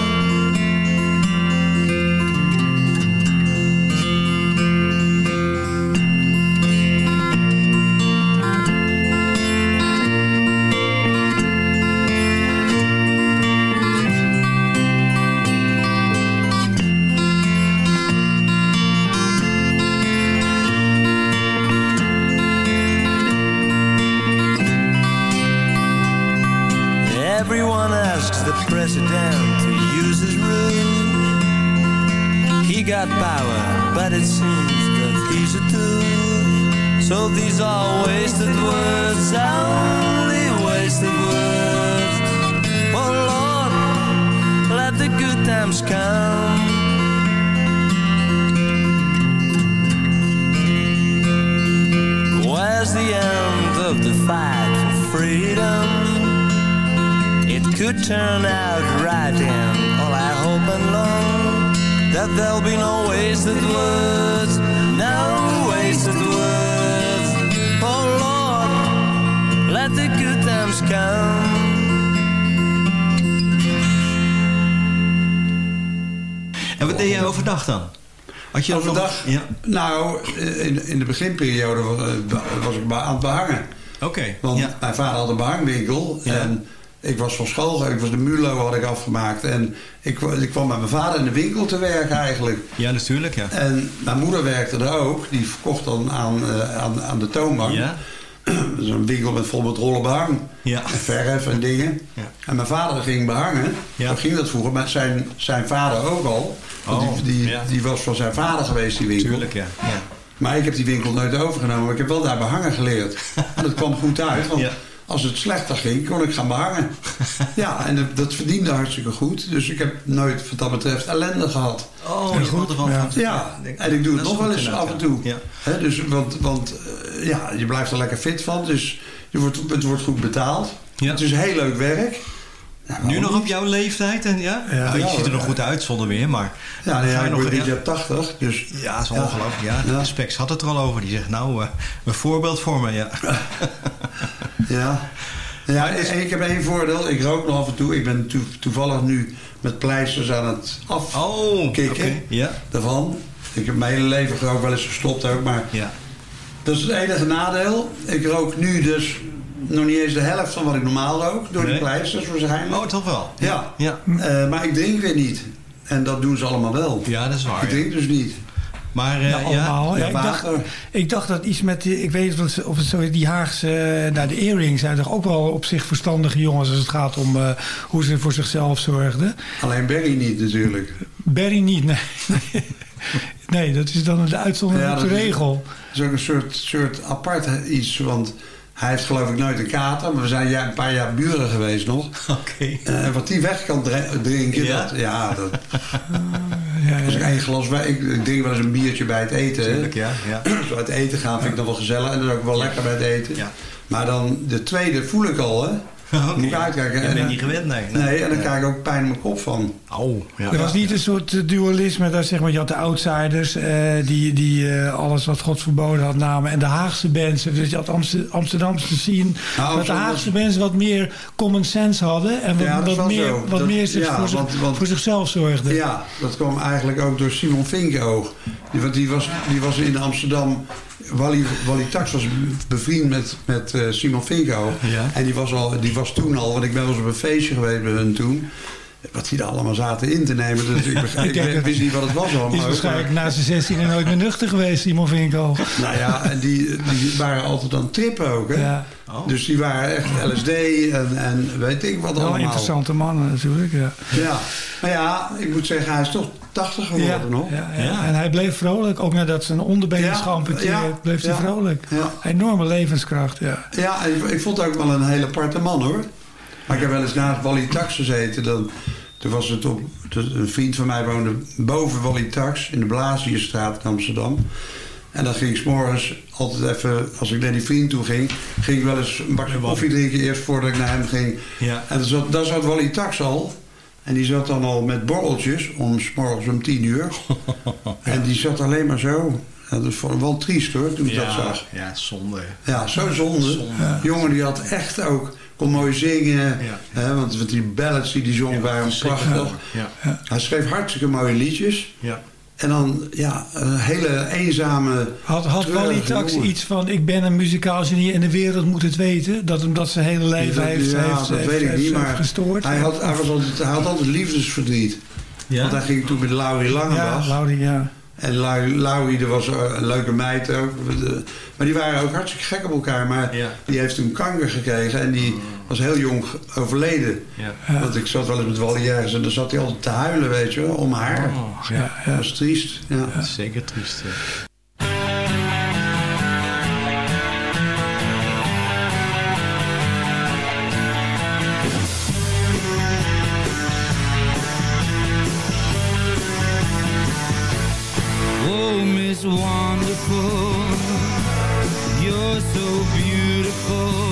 Had je nog-? Ja. Nou, in, in de beginperiode was, eh, was ik aan het behangen. Oké. Want ja. mijn vader had een behangwinkel. Ja. En ik was van school, ik was de MULO had ik afgemaakt. En ik, ik kwam met mijn vader in de winkel te werken eigenlijk. ja, natuurlijk, ja. En mijn moeder werkte er ook. Die verkocht dan aan, eh, aan, aan de toonbank. Ja, zo'n winkel met vol met rollen behang. Ja. En verf en dingen. Ja. En mijn vader ging behangen. Ja. Ging dat vroeger. Maar zijn, zijn vader ook al. Want Oh, die, die, ja. die was van zijn vader geweest, die winkel. Tuurlijk, ja. Maar ik heb die winkel nooit overgenomen. Maar ik heb wel daar behangen geleerd. En dat kwam goed uit. Want Ja. Als het slechter ging, kon ik gaan behangen. ja, en dat, dat verdiende hartstikke goed. Dus ik heb nooit wat dat betreft ellende gehad. Oh, je vond ervan. Ja. van- Ja, en ik doe het nog wel goed eens af en toe. Ja. Hè, dus, want want eh, ja, je blijft er lekker fit van. Dus je wordt, het wordt goed betaald. Ja. Het is heel leuk werk. Ja, Nu nog op jouw leeftijd? En ja? Ja. Nou, je ziet er nog goed uit zonder weer, maar... Ja, nee, ja, je ik nog- word dit ja. jaar 80. Dus Ja, dat is ongelooflijk. Ja, Ja. de Specs had het er al over. Die zegt, nou, eh, een voorbeeld voor me. Ja. ja. Ja, en ik heb één voordeel. Ik rook nog af en toe. Ik ben toe- toevallig nu met pleisters aan het Oh, oké. afkicken Ja. daarvan. Ik heb mijn hele leven gerookt, wel eens gestopt ook. Maar Ja. dat is het enige nadeel. Ik rook nu dus nog niet eens de helft van wat ik normaal rook. Door Nee. die pleisters waarschijnlijk. Oh, toch wel? Ja. Ja, Eh, maar ik drink weer niet. En dat doen ze allemaal wel. ja dat is waar. Ik ja. drink dus niet. Maar eh, Ja, ja, allemaal. Ja, Ja, ik, dacht, ik dacht dat iets met, die, ik weet niet of het, of het zo is, die Haagse, eh, nou de earrings zijn toch ook wel op zich verstandige jongens als het gaat om eh, hoe ze voor zichzelf zorgden. Alleen Berry niet natuurlijk. Barry niet, nee. nee, dat is dan de uitzondering Ja, op de dat is- regel. Het is ook een soort, soort apart iets. Want hij heeft geloof ik nooit een kater. Maar we zijn een paar jaar buren geweest nog. oké. En wat die weg kan drinken. Ja? Dat, ja, dat Ja, als ik één glas. Ik, ik drink wel eens een biertje bij het eten. Tuurlijk, ja. ja. Zo uit eten gaan vind ik dan wel gezellig. En dat is ook wel lekker bij het eten. Ja. Maar dan de tweede voel ik al, hè. Ik uitkijken. Je En- bent niet gewend, nee. Nee, en dan Ja. krijg ik ook pijn in mijn kop van. Oh, ja. Er was niet een soort eh, dualisme. Daar zeg maar, je had de outsiders eh, die, die eh, alles wat God verboden had namen. En de Haagse mensen. Dus je had Amster- Amsterdamse zien. Nou, dat de Haagse mensen wat meer common sense hadden. En wat, Ja, dat wat meer, zo. wat Dat- meer zich ja, voor, zich- want- want- voor zichzelf zorgden. Ja, dat kwam eigenlijk ook door Simon Vinkoog. Die, want die was, die was in Amsterdam... Wally, Wally Tax was bevriend met, met eh, Simon Vinkoog. Ja. En die was, al, die was toen al... Want ik ben wel eens op een feestje geweest bij hun toen. Wat die er allemaal zaten in te nemen. Dus ik, begreep- ik, wist niet wat het was allemaal. Die is waarschijnlijk na zijn 16 en nooit meer nuchter geweest, Simon Vinko. Nou ja, en die, die waren altijd aan het trippen ook. Hè? Ja, Oh. Dus die waren echt LSD en, en weet ik wat wel allemaal. interessante mannen natuurlijk. Ja. Ja, maar ja, ik moet zeggen, hij is toch 80 geworden Ja, nog. ja, ja. Ja. En hij bleef vrolijk, ook nadat zijn onderbeen Ja, is geamputeerd, ja, bleef hij vrolijk. Ja. Enorme levenskracht, ja. Ja, ik, ik vond het ook wel een hele aparte man hoor. Maar ik heb wel eens naast Wally Tax gezeten. Dan, toen was het op, een vriend van mij woonde boven Wally Tax in de Blazierstraat in Amsterdam. En dan ging ik 's morgens altijd even, als ik naar die vriend toe ging, ging ik wel eens een bakje koffie drinken eerst voordat ik naar hem ging. Ja. En dan zat, daar zat Wally Tax al. En die zat dan al met borreltjes om 's morgens om tien uur. En die zat alleen maar zo. Dat is voor- wel triest hoor, toen ik dat zag. ja, zonde. Ja, zo zonde. Jongen die had echt ook, kon mooi zingen. Ja. Hè, want, die ballads die die zong waren prachtig. Ja. Hij schreef hartstikke mooie liedjes. Ja. En dan, ja, een hele eenzame... Had, had treurige Wally Tax jongen. iets van, ik ben een muzikaal genie en de wereld moet het weten? Dat hem dat zijn hele leven heeft, ja, heeft, dat heeft, weet ik heeft- niet, maar gestoord? hij had, hij, was altijd, hij had altijd liefdesverdriet. Ja? Want hij ging toen met Laurie ja, Langebach. Laurie, ja. En Laurie, Laurie, er was een leuke meid ook. Maar die waren ook hartstikke gek op elkaar. Maar Ja. die heeft toen kanker gekregen. En die was heel jong overleden. Ja. Want ik zat wel eens met Wally ergens. En dan zat hij altijd te huilen, weet je wel, om haar. Oh, ja, Dat ja. was triest. Ja. dat is zeker triest. ja. Oh, Miss Wonderful, you're so beautiful,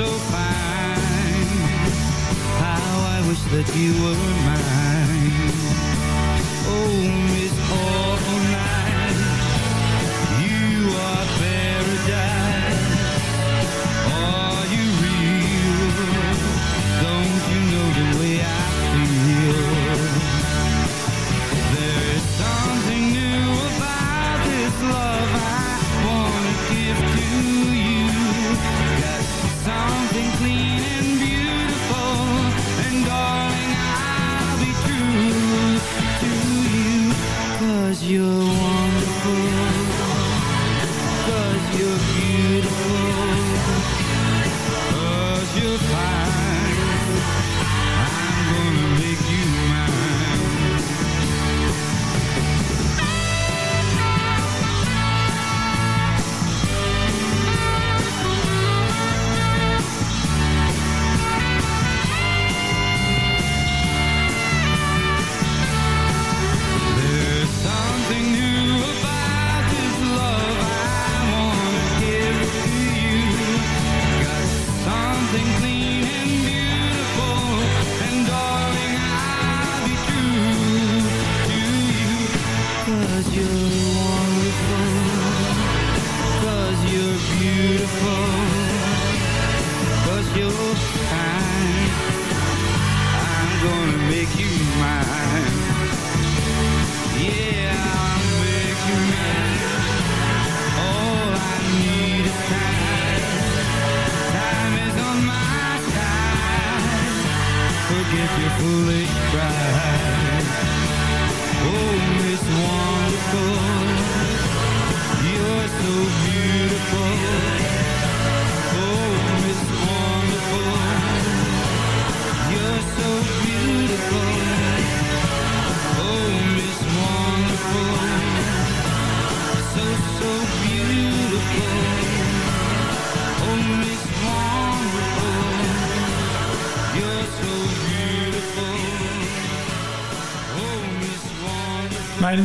so fine. How I wish that you were mine. late cry. Oh, it's wonderful.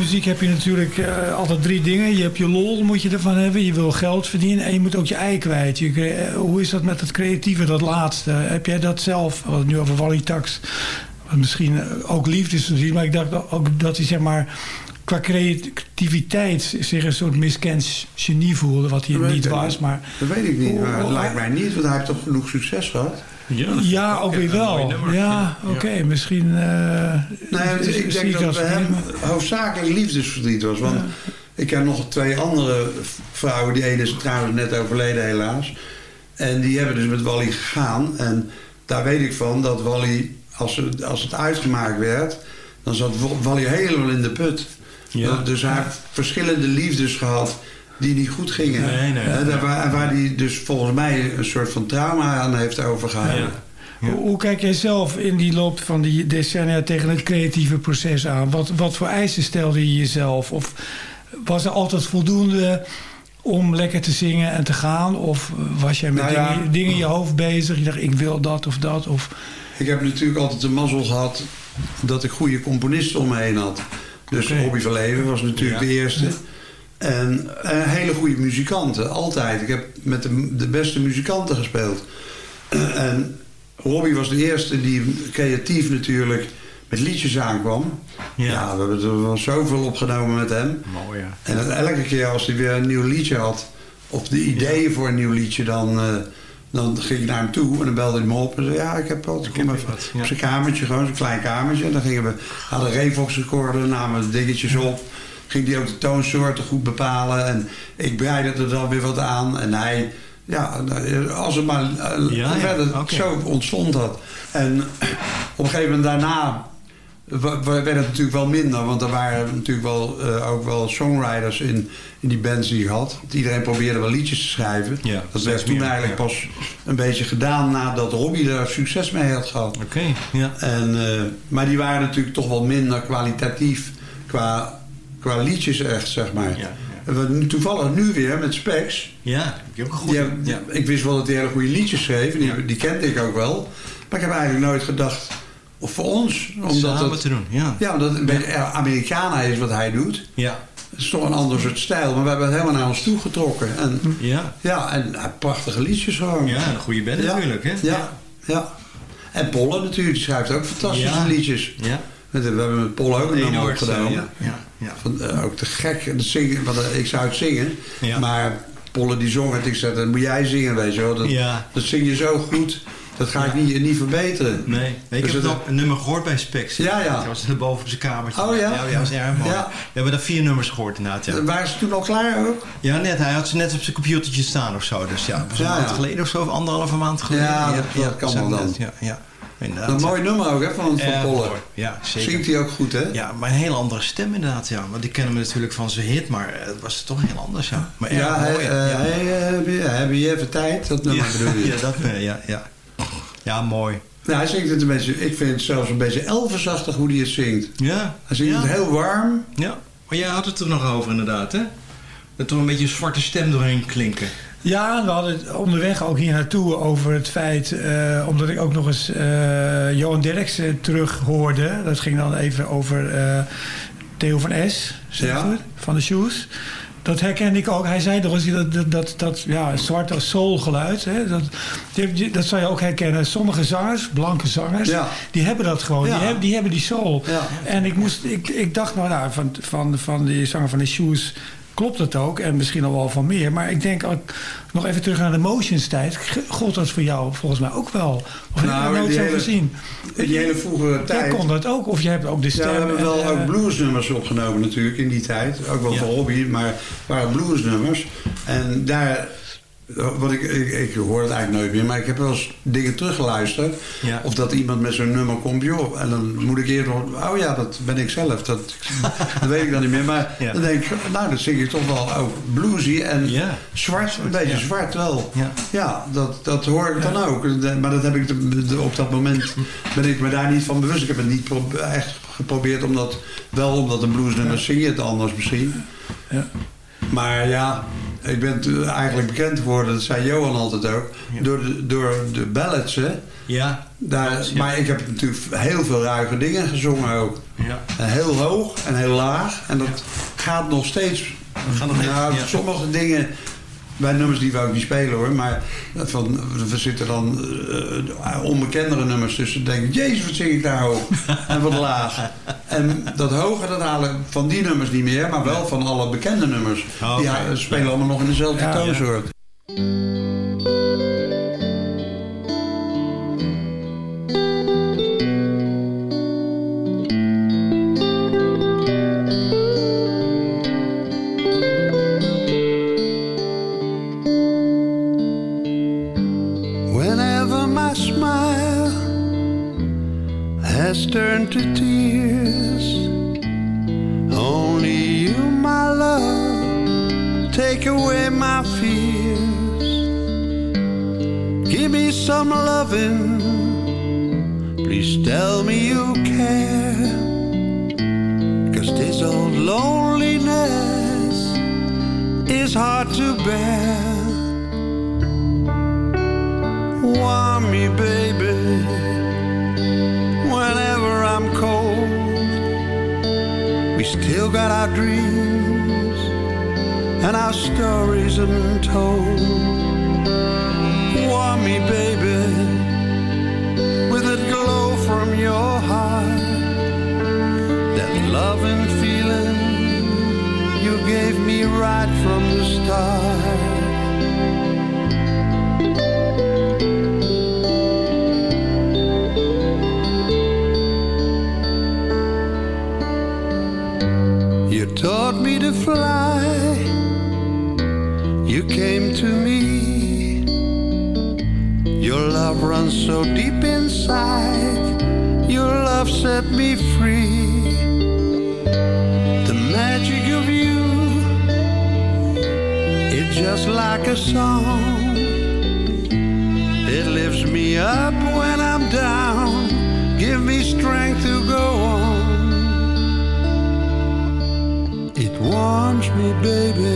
Muziek heb je natuurlijk eh, altijd drie dingen. Je hebt je lol, moet je ervan hebben. Je wil geld verdienen en je moet ook je ei kwijt. Je, eh, hoe is dat met het creatieve, dat laatste? Heb jij dat zelf? We het nu over Wally Tax. Misschien eh, ook liefdesverdien. Maar ik dacht ook dat hij zeg maar qua creativiteit zich een soort miskend genie voelde. Wat hij niet was. Maar Dat weet ik niet, maar het lijkt mij niet, want hij heeft toch genoeg succes gehad? Ja, ook weer wel. Ja, oké. misschien... eh, Nee, is- ik denk dat bij hem hoofdzakelijk liefdesverdriet was. Want ik ken nog twee andere vrouwen. Die ene is trouwens net overleden helaas. En die hebben dus met Wally gegaan. En daar weet ik van dat Wally, als, het- als het uitgemaakt werd... dan zat Wally helemaal in de put. Ja. Dus hij heeft verschillende liefdes gehad die niet goed gingen. Nee, nee. Hè, daar waar, waar hij dus volgens mij een soort van trauma aan heeft overgehouden. Hoe, hoe kijk jij zelf in die loop van die decennia tegen het creatieve proces aan? Wat, wat voor eisen stelde je jezelf? Of was er altijd voldoende om lekker te zingen en te gaan? Of was jij met Nou ja. dingen, dingen in je hoofd bezig? Je dacht, ik wil dat of dat? Of, Ik heb natuurlijk altijd de mazzel gehad dat ik goede componisten om me heen had. Dus. Robbie van Leven was natuurlijk Ja. de eerste. En eh, hele goede muzikanten, altijd. Ik heb met de, de beste muzikanten gespeeld. en Robbie was de eerste die creatief natuurlijk met liedjes aankwam. Ja, we hebben er wel zoveel opgenomen met hem. Mooi, ja. En elke keer als hij weer een nieuw liedje had... of de ideeën voor een nieuw liedje... dan, eh, dan ging ik naar hem toe en dan belde hij me op. En zei, ja, ik heb wat. Kom even wat, ja. op zijn kamertje, gewoon zo'n klein kamertje. En dan gingen we, hadden Revox recorder, namen de dingetjes op. Ging die ook de toonsoorten goed bepalen. En ik breidde er dan weer wat aan. En hij, ja, als het maar eh, Ja, ja, zo ontstond dat. En op een gegeven moment daarna werd het natuurlijk wel minder. Want er waren natuurlijk wel, eh, ook wel songwriters in, in die bands die je had. Iedereen probeerde wel liedjes te schrijven. Ja, dat werd toen meer, eigenlijk ja. pas een beetje gedaan nadat Robbie er succes mee had gehad. Oké, ja. En, eh, maar die waren natuurlijk toch wel minder kwalitatief qua, qua liedjes echt, zeg maar. Ja, toevallig nu weer met Specs. Ja, heb je ook een Die goede. heb- Ja. Ik wist wel dat hij hele goede liedjes schreef. en Die, die kende ik ook wel. Maar ik heb eigenlijk nooit gedacht... Of voor ons. Omdat Samen het, te doen, ja. Ja, omdat het een beetje Americana is wat hij doet. Ja. Het is toch een ander soort stijl. Maar we hebben het helemaal naar ons toe getrokken. En, Ja. ja, en prachtige liedjes gewoon. Ja, een goede band natuurlijk, hè? Ja, ja. En Polle natuurlijk, die schrijft ook fantastische liedjes. Ja. We hebben met Polle ook een nummer opgenomen. ja, ja. Van, eh, ook te gek. Dat zingen, want, eh, ik zou het zingen. Ja. Maar Polle die zong het. Ik zei, dat moet jij zingen, weet je wel. Dat, Ja. dat zing je zo goed. Dat ga ik niet, niet verbeteren. Nee, nee, ik Dus heb nog een nummer gehoord bij Specs. Ja, ja. Dat was boven op zijn kamertje. Oh, ja? Ja, was erg mooi. We hebben daar vier nummers gehoord inderdaad, ja. Waren ze toen al klaar ook? Ja, net. Hij had ze net op zijn computertje staan of zo. Dus ja, een maand geleden of zo, of anderhalve maand geleden. Ja, dat- kan wel dan. ja. Inderdaad. Een mooi nummer ook, hè, van, van mooi. Ja, zeker. Zingt hij ook goed, hè? Ja, maar een hele andere stem inderdaad, ja. Want die kennen we natuurlijk van zijn hit, maar het was toch heel anders, ja. Maar Ja, mooi, eh, ja. hij, eh, heb, je, even tijd? Dat nummer ja, bedoel je? ja, dat, eh, ja, ja. Ja, mooi. Nou, hij zingt het een beetje... Ik vind het zelfs een beetje Elvisachtig hoe hij het zingt. Ja. Hij zingt ja. het heel warm. Ja, maar jij had het er nog over inderdaad, hè? Dat er een beetje een zwarte stem doorheen klinken. Ja, we hadden het onderweg ook hier naartoe over het feit... eh, omdat ik ook nog eens eh, Johan Derksen terug hoorde. Dat ging dan even over eh, Theo van S. zeg Ja. het, van de Shoes. Dat herkende ik ook. Hij zei toch eens dat, dat, dat, dat ja, zwarte soulgeluid. Hè, dat, dat zou je ook herkennen. Sommige zangers, blanke zangers, Ja. die hebben dat gewoon. Ja. Die, hebben, die hebben die soul. En ik, moest, ik, ik dacht, nou, nou van, van, van die zanger van de Shoes klopt het ook. En misschien al wel van meer. Maar ik denk ook nog even terug naar de Motions tijd. God dat voor jou volgens mij ook wel. Of heb je Nou, dat nooit zo hele- gezien? in die hele vroegere Jij tijd- kon dat ook. Of je hebt ook de stem. Ja, we hebben wel en, eh, ook bluesnummers opgenomen natuurlijk in die tijd. Ook wel voor hobby, maar het waren bluesnummers. En daar, wat ik, ik, ik hoor het eigenlijk nooit meer, maar ik heb wel eens dingen teruggeluisterd. Ja. Of dat iemand met zo'n nummer komt, joh. En dan moet ik eerder, oh ja, dat ben ik zelf. Dat, dat weet ik dan niet meer. Maar Ja. dan denk ik, nou, dat zing ik toch wel ook bluesy en Ja. zwart, een beetje zwart wel. Ja. Dat, dat hoor ik dan ook. Maar dat heb ik de- op dat moment ben ik me daar niet van bewust. Ik heb het niet echt geprobeerd omdat wel omdat een bluesnummer zing je het anders misschien. Ja. Maar ja, ik ben eigenlijk bekend geworden, dat zei Johan altijd ook, door, de, door de ballads. Hè. Ja. Daar, Klopt, ja. Maar ik heb natuurlijk heel veel ruige dingen gezongen ook. Ja. En heel hoog en heel laag. En dat gaat nog steeds. nog nou, sommige dingen. Bij nummers die we ook niet spelen hoor. Maar van, er zitten dan eh, onbekendere nummers tussen. Dan denk ik, jezus wat zing ik daar hoog. en wat laag. En dat hoge dat halen van die nummers niet meer. Maar wel van alle bekende nummers. Oh, Die spelen allemaal nog in dezelfde Ja, toonsoort. To me, baby, whenever I'm cold. We still got our dreams and our stories untold. Want me, baby, with that glow from your heart, that loving feeling you gave me right from the start. So deep inside. Your love set me free. The magic of you. It's just like a song. It lifts me up when I'm down. Give me strength to go on. It warms me, baby,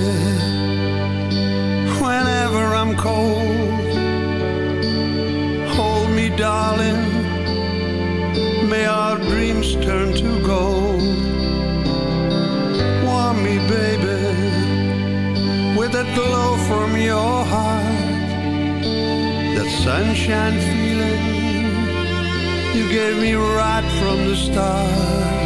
whenever I'm cold. May our dreams turn to gold. Warm me, baby, with that glow from your heart, that sunshine feeling you gave me right from the start.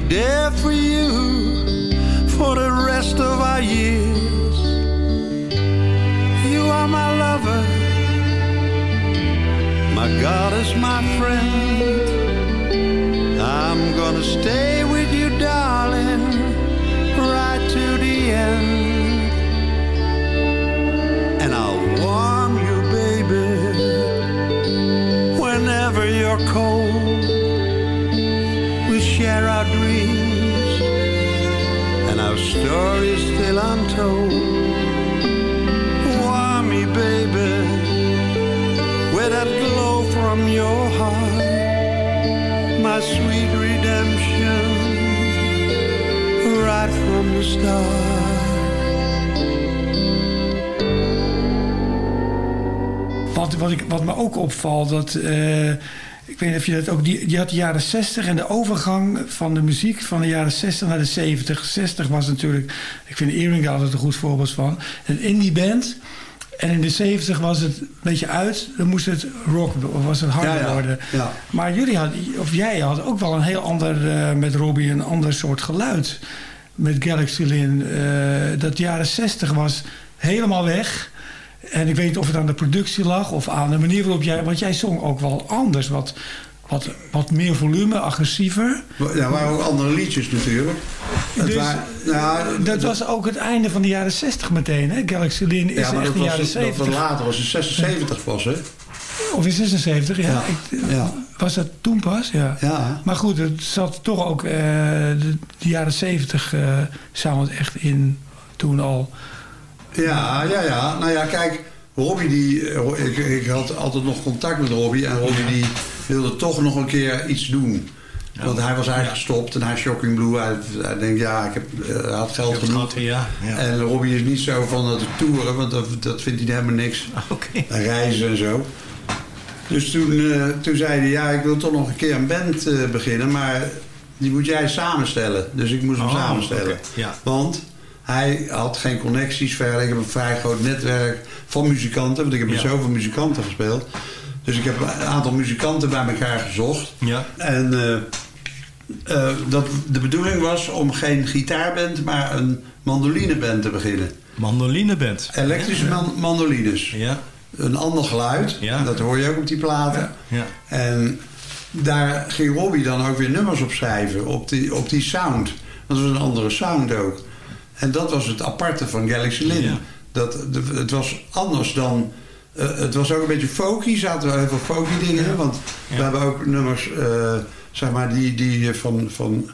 be start. Wat, wat, ik, wat me ook opvalt, dat, eh, ik weet niet of je dat ook, die, die had de jaren 60 en de overgang van de muziek van de jaren 60 naar de 70. 60 was natuurlijk, ik vind Earring altijd een goed voorbeeld van, een indie band. En in de 70 was het een beetje uit, dan moest het rock, of was het harder Ja, ja, worden. ja. Maar jullie hadden, of jij had ook wel een heel ander, eh, met Robbie, een ander soort geluid. Met Galaxy Lin. eh, dat jaren 60 was helemaal weg. En ik weet niet of het aan de productie lag of aan de manier waarop jij... Want jij zong ook wel anders, wat, wat, wat meer volume, agressiever. Ja, er waren ook andere liedjes natuurlijk. Het Dus, nou, dat was ook het einde van de jaren 60 meteen, hè? Galaxy Lin is ja, maar echt dat de was, jaren dat 70. was later, was het 76 pas, hè? Of in 76, ja. Ja, Ik- ja. Was dat toen pas? Ja. Ja. Maar goed, het zat toch ook... eh, de, de jaren 70 eh sound echt in toen al. Ja, ja, ja. Nou ja, kijk, Robbie die... eh, Ik, ik had altijd nog contact met Robbie. En Robbie die wilde toch nog een keer iets doen. Want hij was eigenlijk gestopt en hij Shocking Blue. Hij, hij denkt, ja, ik heb, eh, hij had geld genoeg. gehad, ja, ja. En Robbie is niet zo van het toeren, want dat, dat vindt hij helemaal niks. En reizen en zo. Dus toen, eh, toen zei hij, ja, ik wil toch nog een keer een band eh, beginnen, maar die moet jij samenstellen. Dus ik moest hem Oh, samenstellen. ja. Want hij had geen connecties verder. Ik heb een vrij groot netwerk van muzikanten, want ik heb met Ja. zoveel muzikanten gespeeld. Dus ik heb een aantal muzikanten bij elkaar gezocht. Ja. En eh, dat, de bedoeling was om geen gitaarband, maar een mandolineband te beginnen. Mandolineband. Elektrische man- mandolines. Ja. Een ander geluid. Ja. Dat hoor je ook op die platen. Ja. En daar ging Robbie dan ook weer nummers op schrijven. Op die, op die sound. Dat was een andere sound ook. En dat was het aparte van Galaxy Lin. Ja. Dat, het was anders dan... eh, het was ook een beetje folky. Zaten er heel veel folky dingen in. Want we hebben ook nummers... eh, zeg maar die, die van... van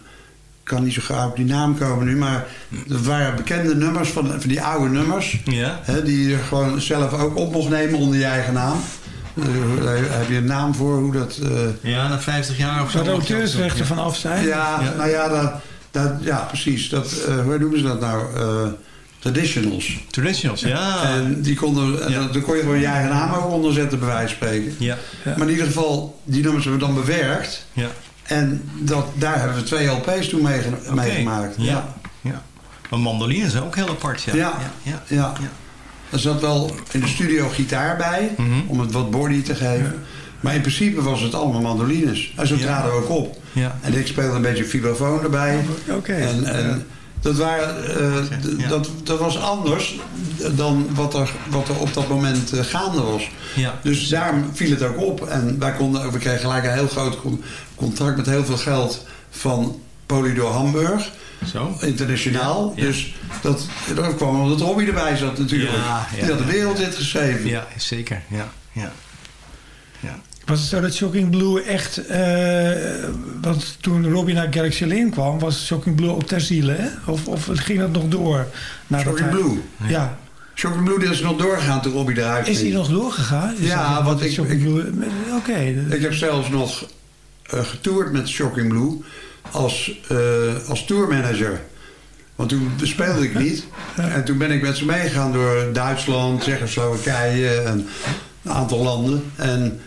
kan niet zo gauw op die naam komen nu, maar er waren bekende nummers van, van die oude nummers. Ja. Hè, die je gewoon zelf ook op mocht nemen onder je eigen naam. Eh, heb je een naam voor hoe dat... eh, Ja, na 50 jaar of zo. Je auteursrechten ook- van af zijn. ja, Ja. nou ja, dat, dat, ja precies. Dat, eh, hoe noemen ze dat nou? Eh, traditionals. Traditionals, ja. En die konden, en Ja. daar kon je gewoon je eigen naam ook onder zetten, bij wijze van spreken. Ja. Maar in ieder geval, die nummers hebben we dan bewerkt. Ja. En dat, daar hebben we twee LP's toen mee, Oké. meegemaakt. Ja. ja. Maar mandoline is ook heel apart, ja. Ja, ja. ja. Er zat wel in de studio gitaar bij, Mhm. om het wat body te geven. Maar in principe was het allemaal mandolines. En zo Ja. traden we ook op. Ja. En ik speelde een beetje vibrafoon erbij. Oké. En, en dat, waren, eh, dat, dat was anders dan wat er, wat er op dat moment eh, gaande was. Ja. Dus daar viel het ook op. En wij konden, we kregen gelijk een heel groot contract met heel veel geld van Polydor Hamburg. Zo. Internationaal. Ja, ja. Dus dat, dat kwam omdat Robbie erbij zat natuurlijk. Ja, ja, Die had de ja. wereldhit geschreven. Ja, zeker. Ja. Ja. ja. Was het zo dat Shocking Blue echt... eh, want toen Robbie naar Galaxy Lane kwam... was Shocking Blue ook ter ziele, hè? Of, of ging dat nog door? nadat Shocking hij- Blue. Ja. Shocking Blue is nog doorgegaan toen Robbie eruit Is hij nog doorgegaan? Is Ja, dat ik- Shocking ik- Blue... Oké. Ik heb zelfs nog getoerd met Shocking Blue als, eh, als tourmanager. Want toen speelde ik niet. En toen ben ik met ze meegegaan door Duitsland, Tsjechoslowakije en een aantal landen. En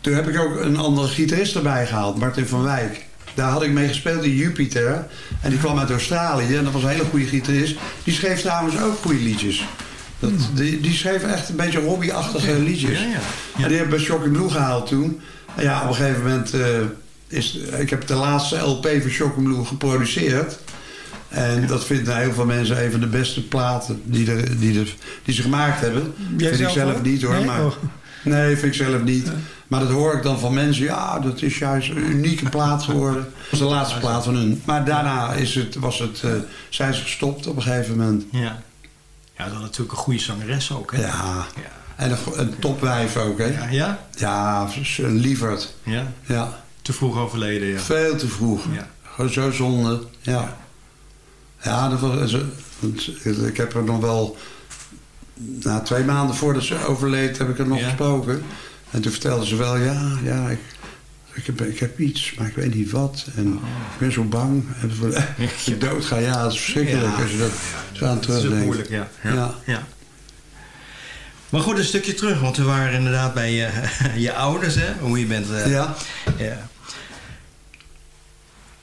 toen heb ik ook een andere gitarist erbij gehaald, Martin van Wijk. Daar had ik mee gespeeld in Jupiter. En die kwam uit Australië en dat was een hele goede gitarist. Die schreef trouwens ook goede liedjes. Dat, die, die schreef echt een beetje hobbyachtige liedjes. Ja, ja. En die heb ik bij Shocking Blue gehaald toen. Ja, op een gegeven moment... eh, is, ik heb de laatste LP van Shocking Blue geproduceerd. En dat vinden heel veel mensen een van de beste platen die, er, die, er, die ze gemaakt hebben. Jij vind ik zelf ook? niet hoor. Nee? Maar, Oh. Nee, vind ik zelf niet. Maar dat hoor ik dan van mensen. Ja, dat is juist een unieke plaat geworden. Dat was de laatste plaat van hun. Maar daarna is het, was het, eh, zijn ze gestopt op een gegeven moment. Ja. Ja, dat is natuurlijk een goede zangeres ook, hè? Ja. En een, topwijf ook, hè? Ja? Ja? Ja, een lieverd. ja. Ja. Te vroeg overleden, ja. Veel te vroeg. Gewoon zo zonde. Ja. Ja, dat was, ik heb er nog wel... Na twee maanden voordat ze overleed heb ik er nog gesproken. En toen vertelde ze wel, ja, ja, ik, ik, heb, ik heb iets, maar ik weet niet wat. En ik ben zo bang. En voor, ik dood ga, ja, dat is verschrikkelijk Ja. als je dat zo aan Dat is terugdenkt. moeilijk, ja. Ja. Ja. Maar goed, een stukje terug, want we waren inderdaad bij je, je ouders, hè? Hoe je bent. eh, Ja. ja.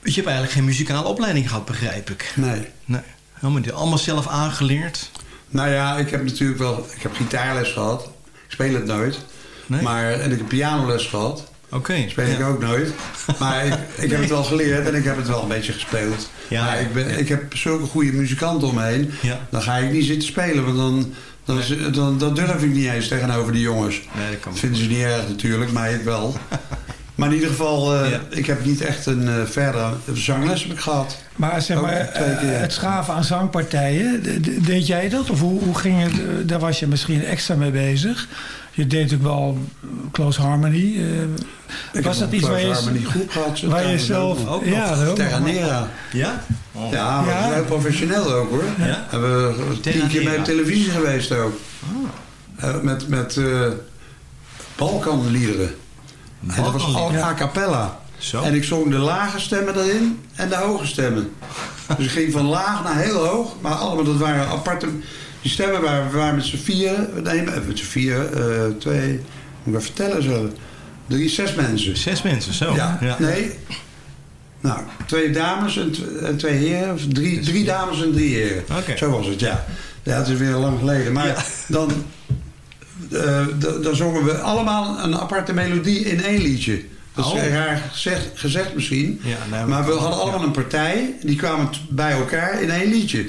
Je hebt eigenlijk geen muzikale opleiding gehad, begrijp ik. Nee. Nee. Helemaal niet. Allemaal zelf aangeleerd. Nou ja, ik heb natuurlijk wel... Ik heb gitaarles gehad. Ik speel het nooit. Maar, en ik heb pianoles gehad. Oké. Speel ik ook nooit. Maar ik, ik heb het wel geleerd en ik heb het wel een beetje gespeeld. Ja, maar ik, ben, ik heb zulke goede muzikanten om me heen. Ja. Dan ga ik niet zitten spelen. Want dan, dan, is- dan, dan durf ik niet eens tegenover die jongens. Nee, dat kan Dat vinden ze niet erg natuurlijk, maar ik wel. Maar in ieder geval, eh, ik heb niet echt een uh, verdere zangles heb ik gehad. Maar zeg maar, twee keer. eh, het schaven aan zangpartijen, de- de- deed jij dat? Of hoe, hoe ging het? Daar was je misschien extra mee bezig. Je deed natuurlijk wel Close Harmony. Ik was heb dat iets waar je, Close Harmony groep gehad, zo waar je zelf... ook nog. ja, ook nog. Terranera. Ja? Ja, maar Ja. heel professioneel ook hoor. Ja? Hebben we tien keer mee op televisie geweest ook. Ah. Eh, met met eh, Balkanliederen. En dat was al a cappella. Zo. En ik zong de lage stemmen erin en de hoge stemmen. Dus ik ging van laag naar heel hoog. Maar allemaal, dat waren aparte... Die stemmen waren, we waren met z'n vieren. Nee, met z'n vieren. eh, twee... Moet ik vertellen zo. Drie, zes mensen. Zes mensen, zo. Ja, Ja. nee. Nou, twee dames en, tw- en twee heren. Of drie, drie dames en drie heren. Zo was het, ja. Ja, het is weer lang geleden. Maar dan, eh, d- dan zongen we allemaal een aparte melodie in één liedje. Dat is Oh. raar gezegd, gezegd misschien. Ja, nou, maar we hadden allemaal een partij. Die kwamen bij elkaar in één liedje.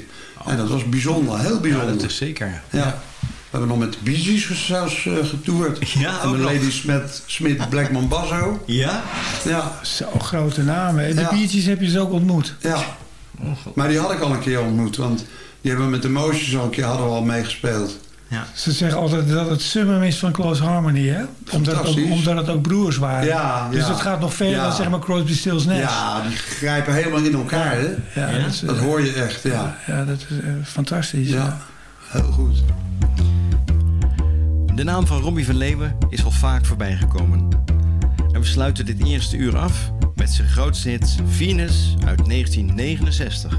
En dat was bijzonder, heel Ja, bijzonder. dat is zeker. Ja. We hebben nog met de Bee Gees zelfs eh, getoerd. Ja, en ook de nog. Lady Smith, Smith Blackman Basso. Ja? Ja. Zo grote namen. En de Ja. Bee Gees heb je ze ook ontmoet. Ja. Maar die had ik al een keer ontmoet. Want die hebben we met de Motions al een keer hadden we al meegespeeld. Ja. Ze zeggen altijd dat het summum is van Close Harmony, hè? Omdat het, ook, omdat het ook broers waren. Ja, dus ja. het gaat nog verder Ja. dan zeg maar Crosby, Stills, Nash. Ja, die grijpen helemaal in elkaar. Hè? Ja, Ja? Dat, is, Dat eh, hoor je echt, ja. ja, dat is eh, fantastisch. Ja, heel goed. De naam van Robbie van Leeuwen is al vaak voorbijgekomen. En we sluiten dit eerste uur af met zijn grootste hit Venus uit 1969.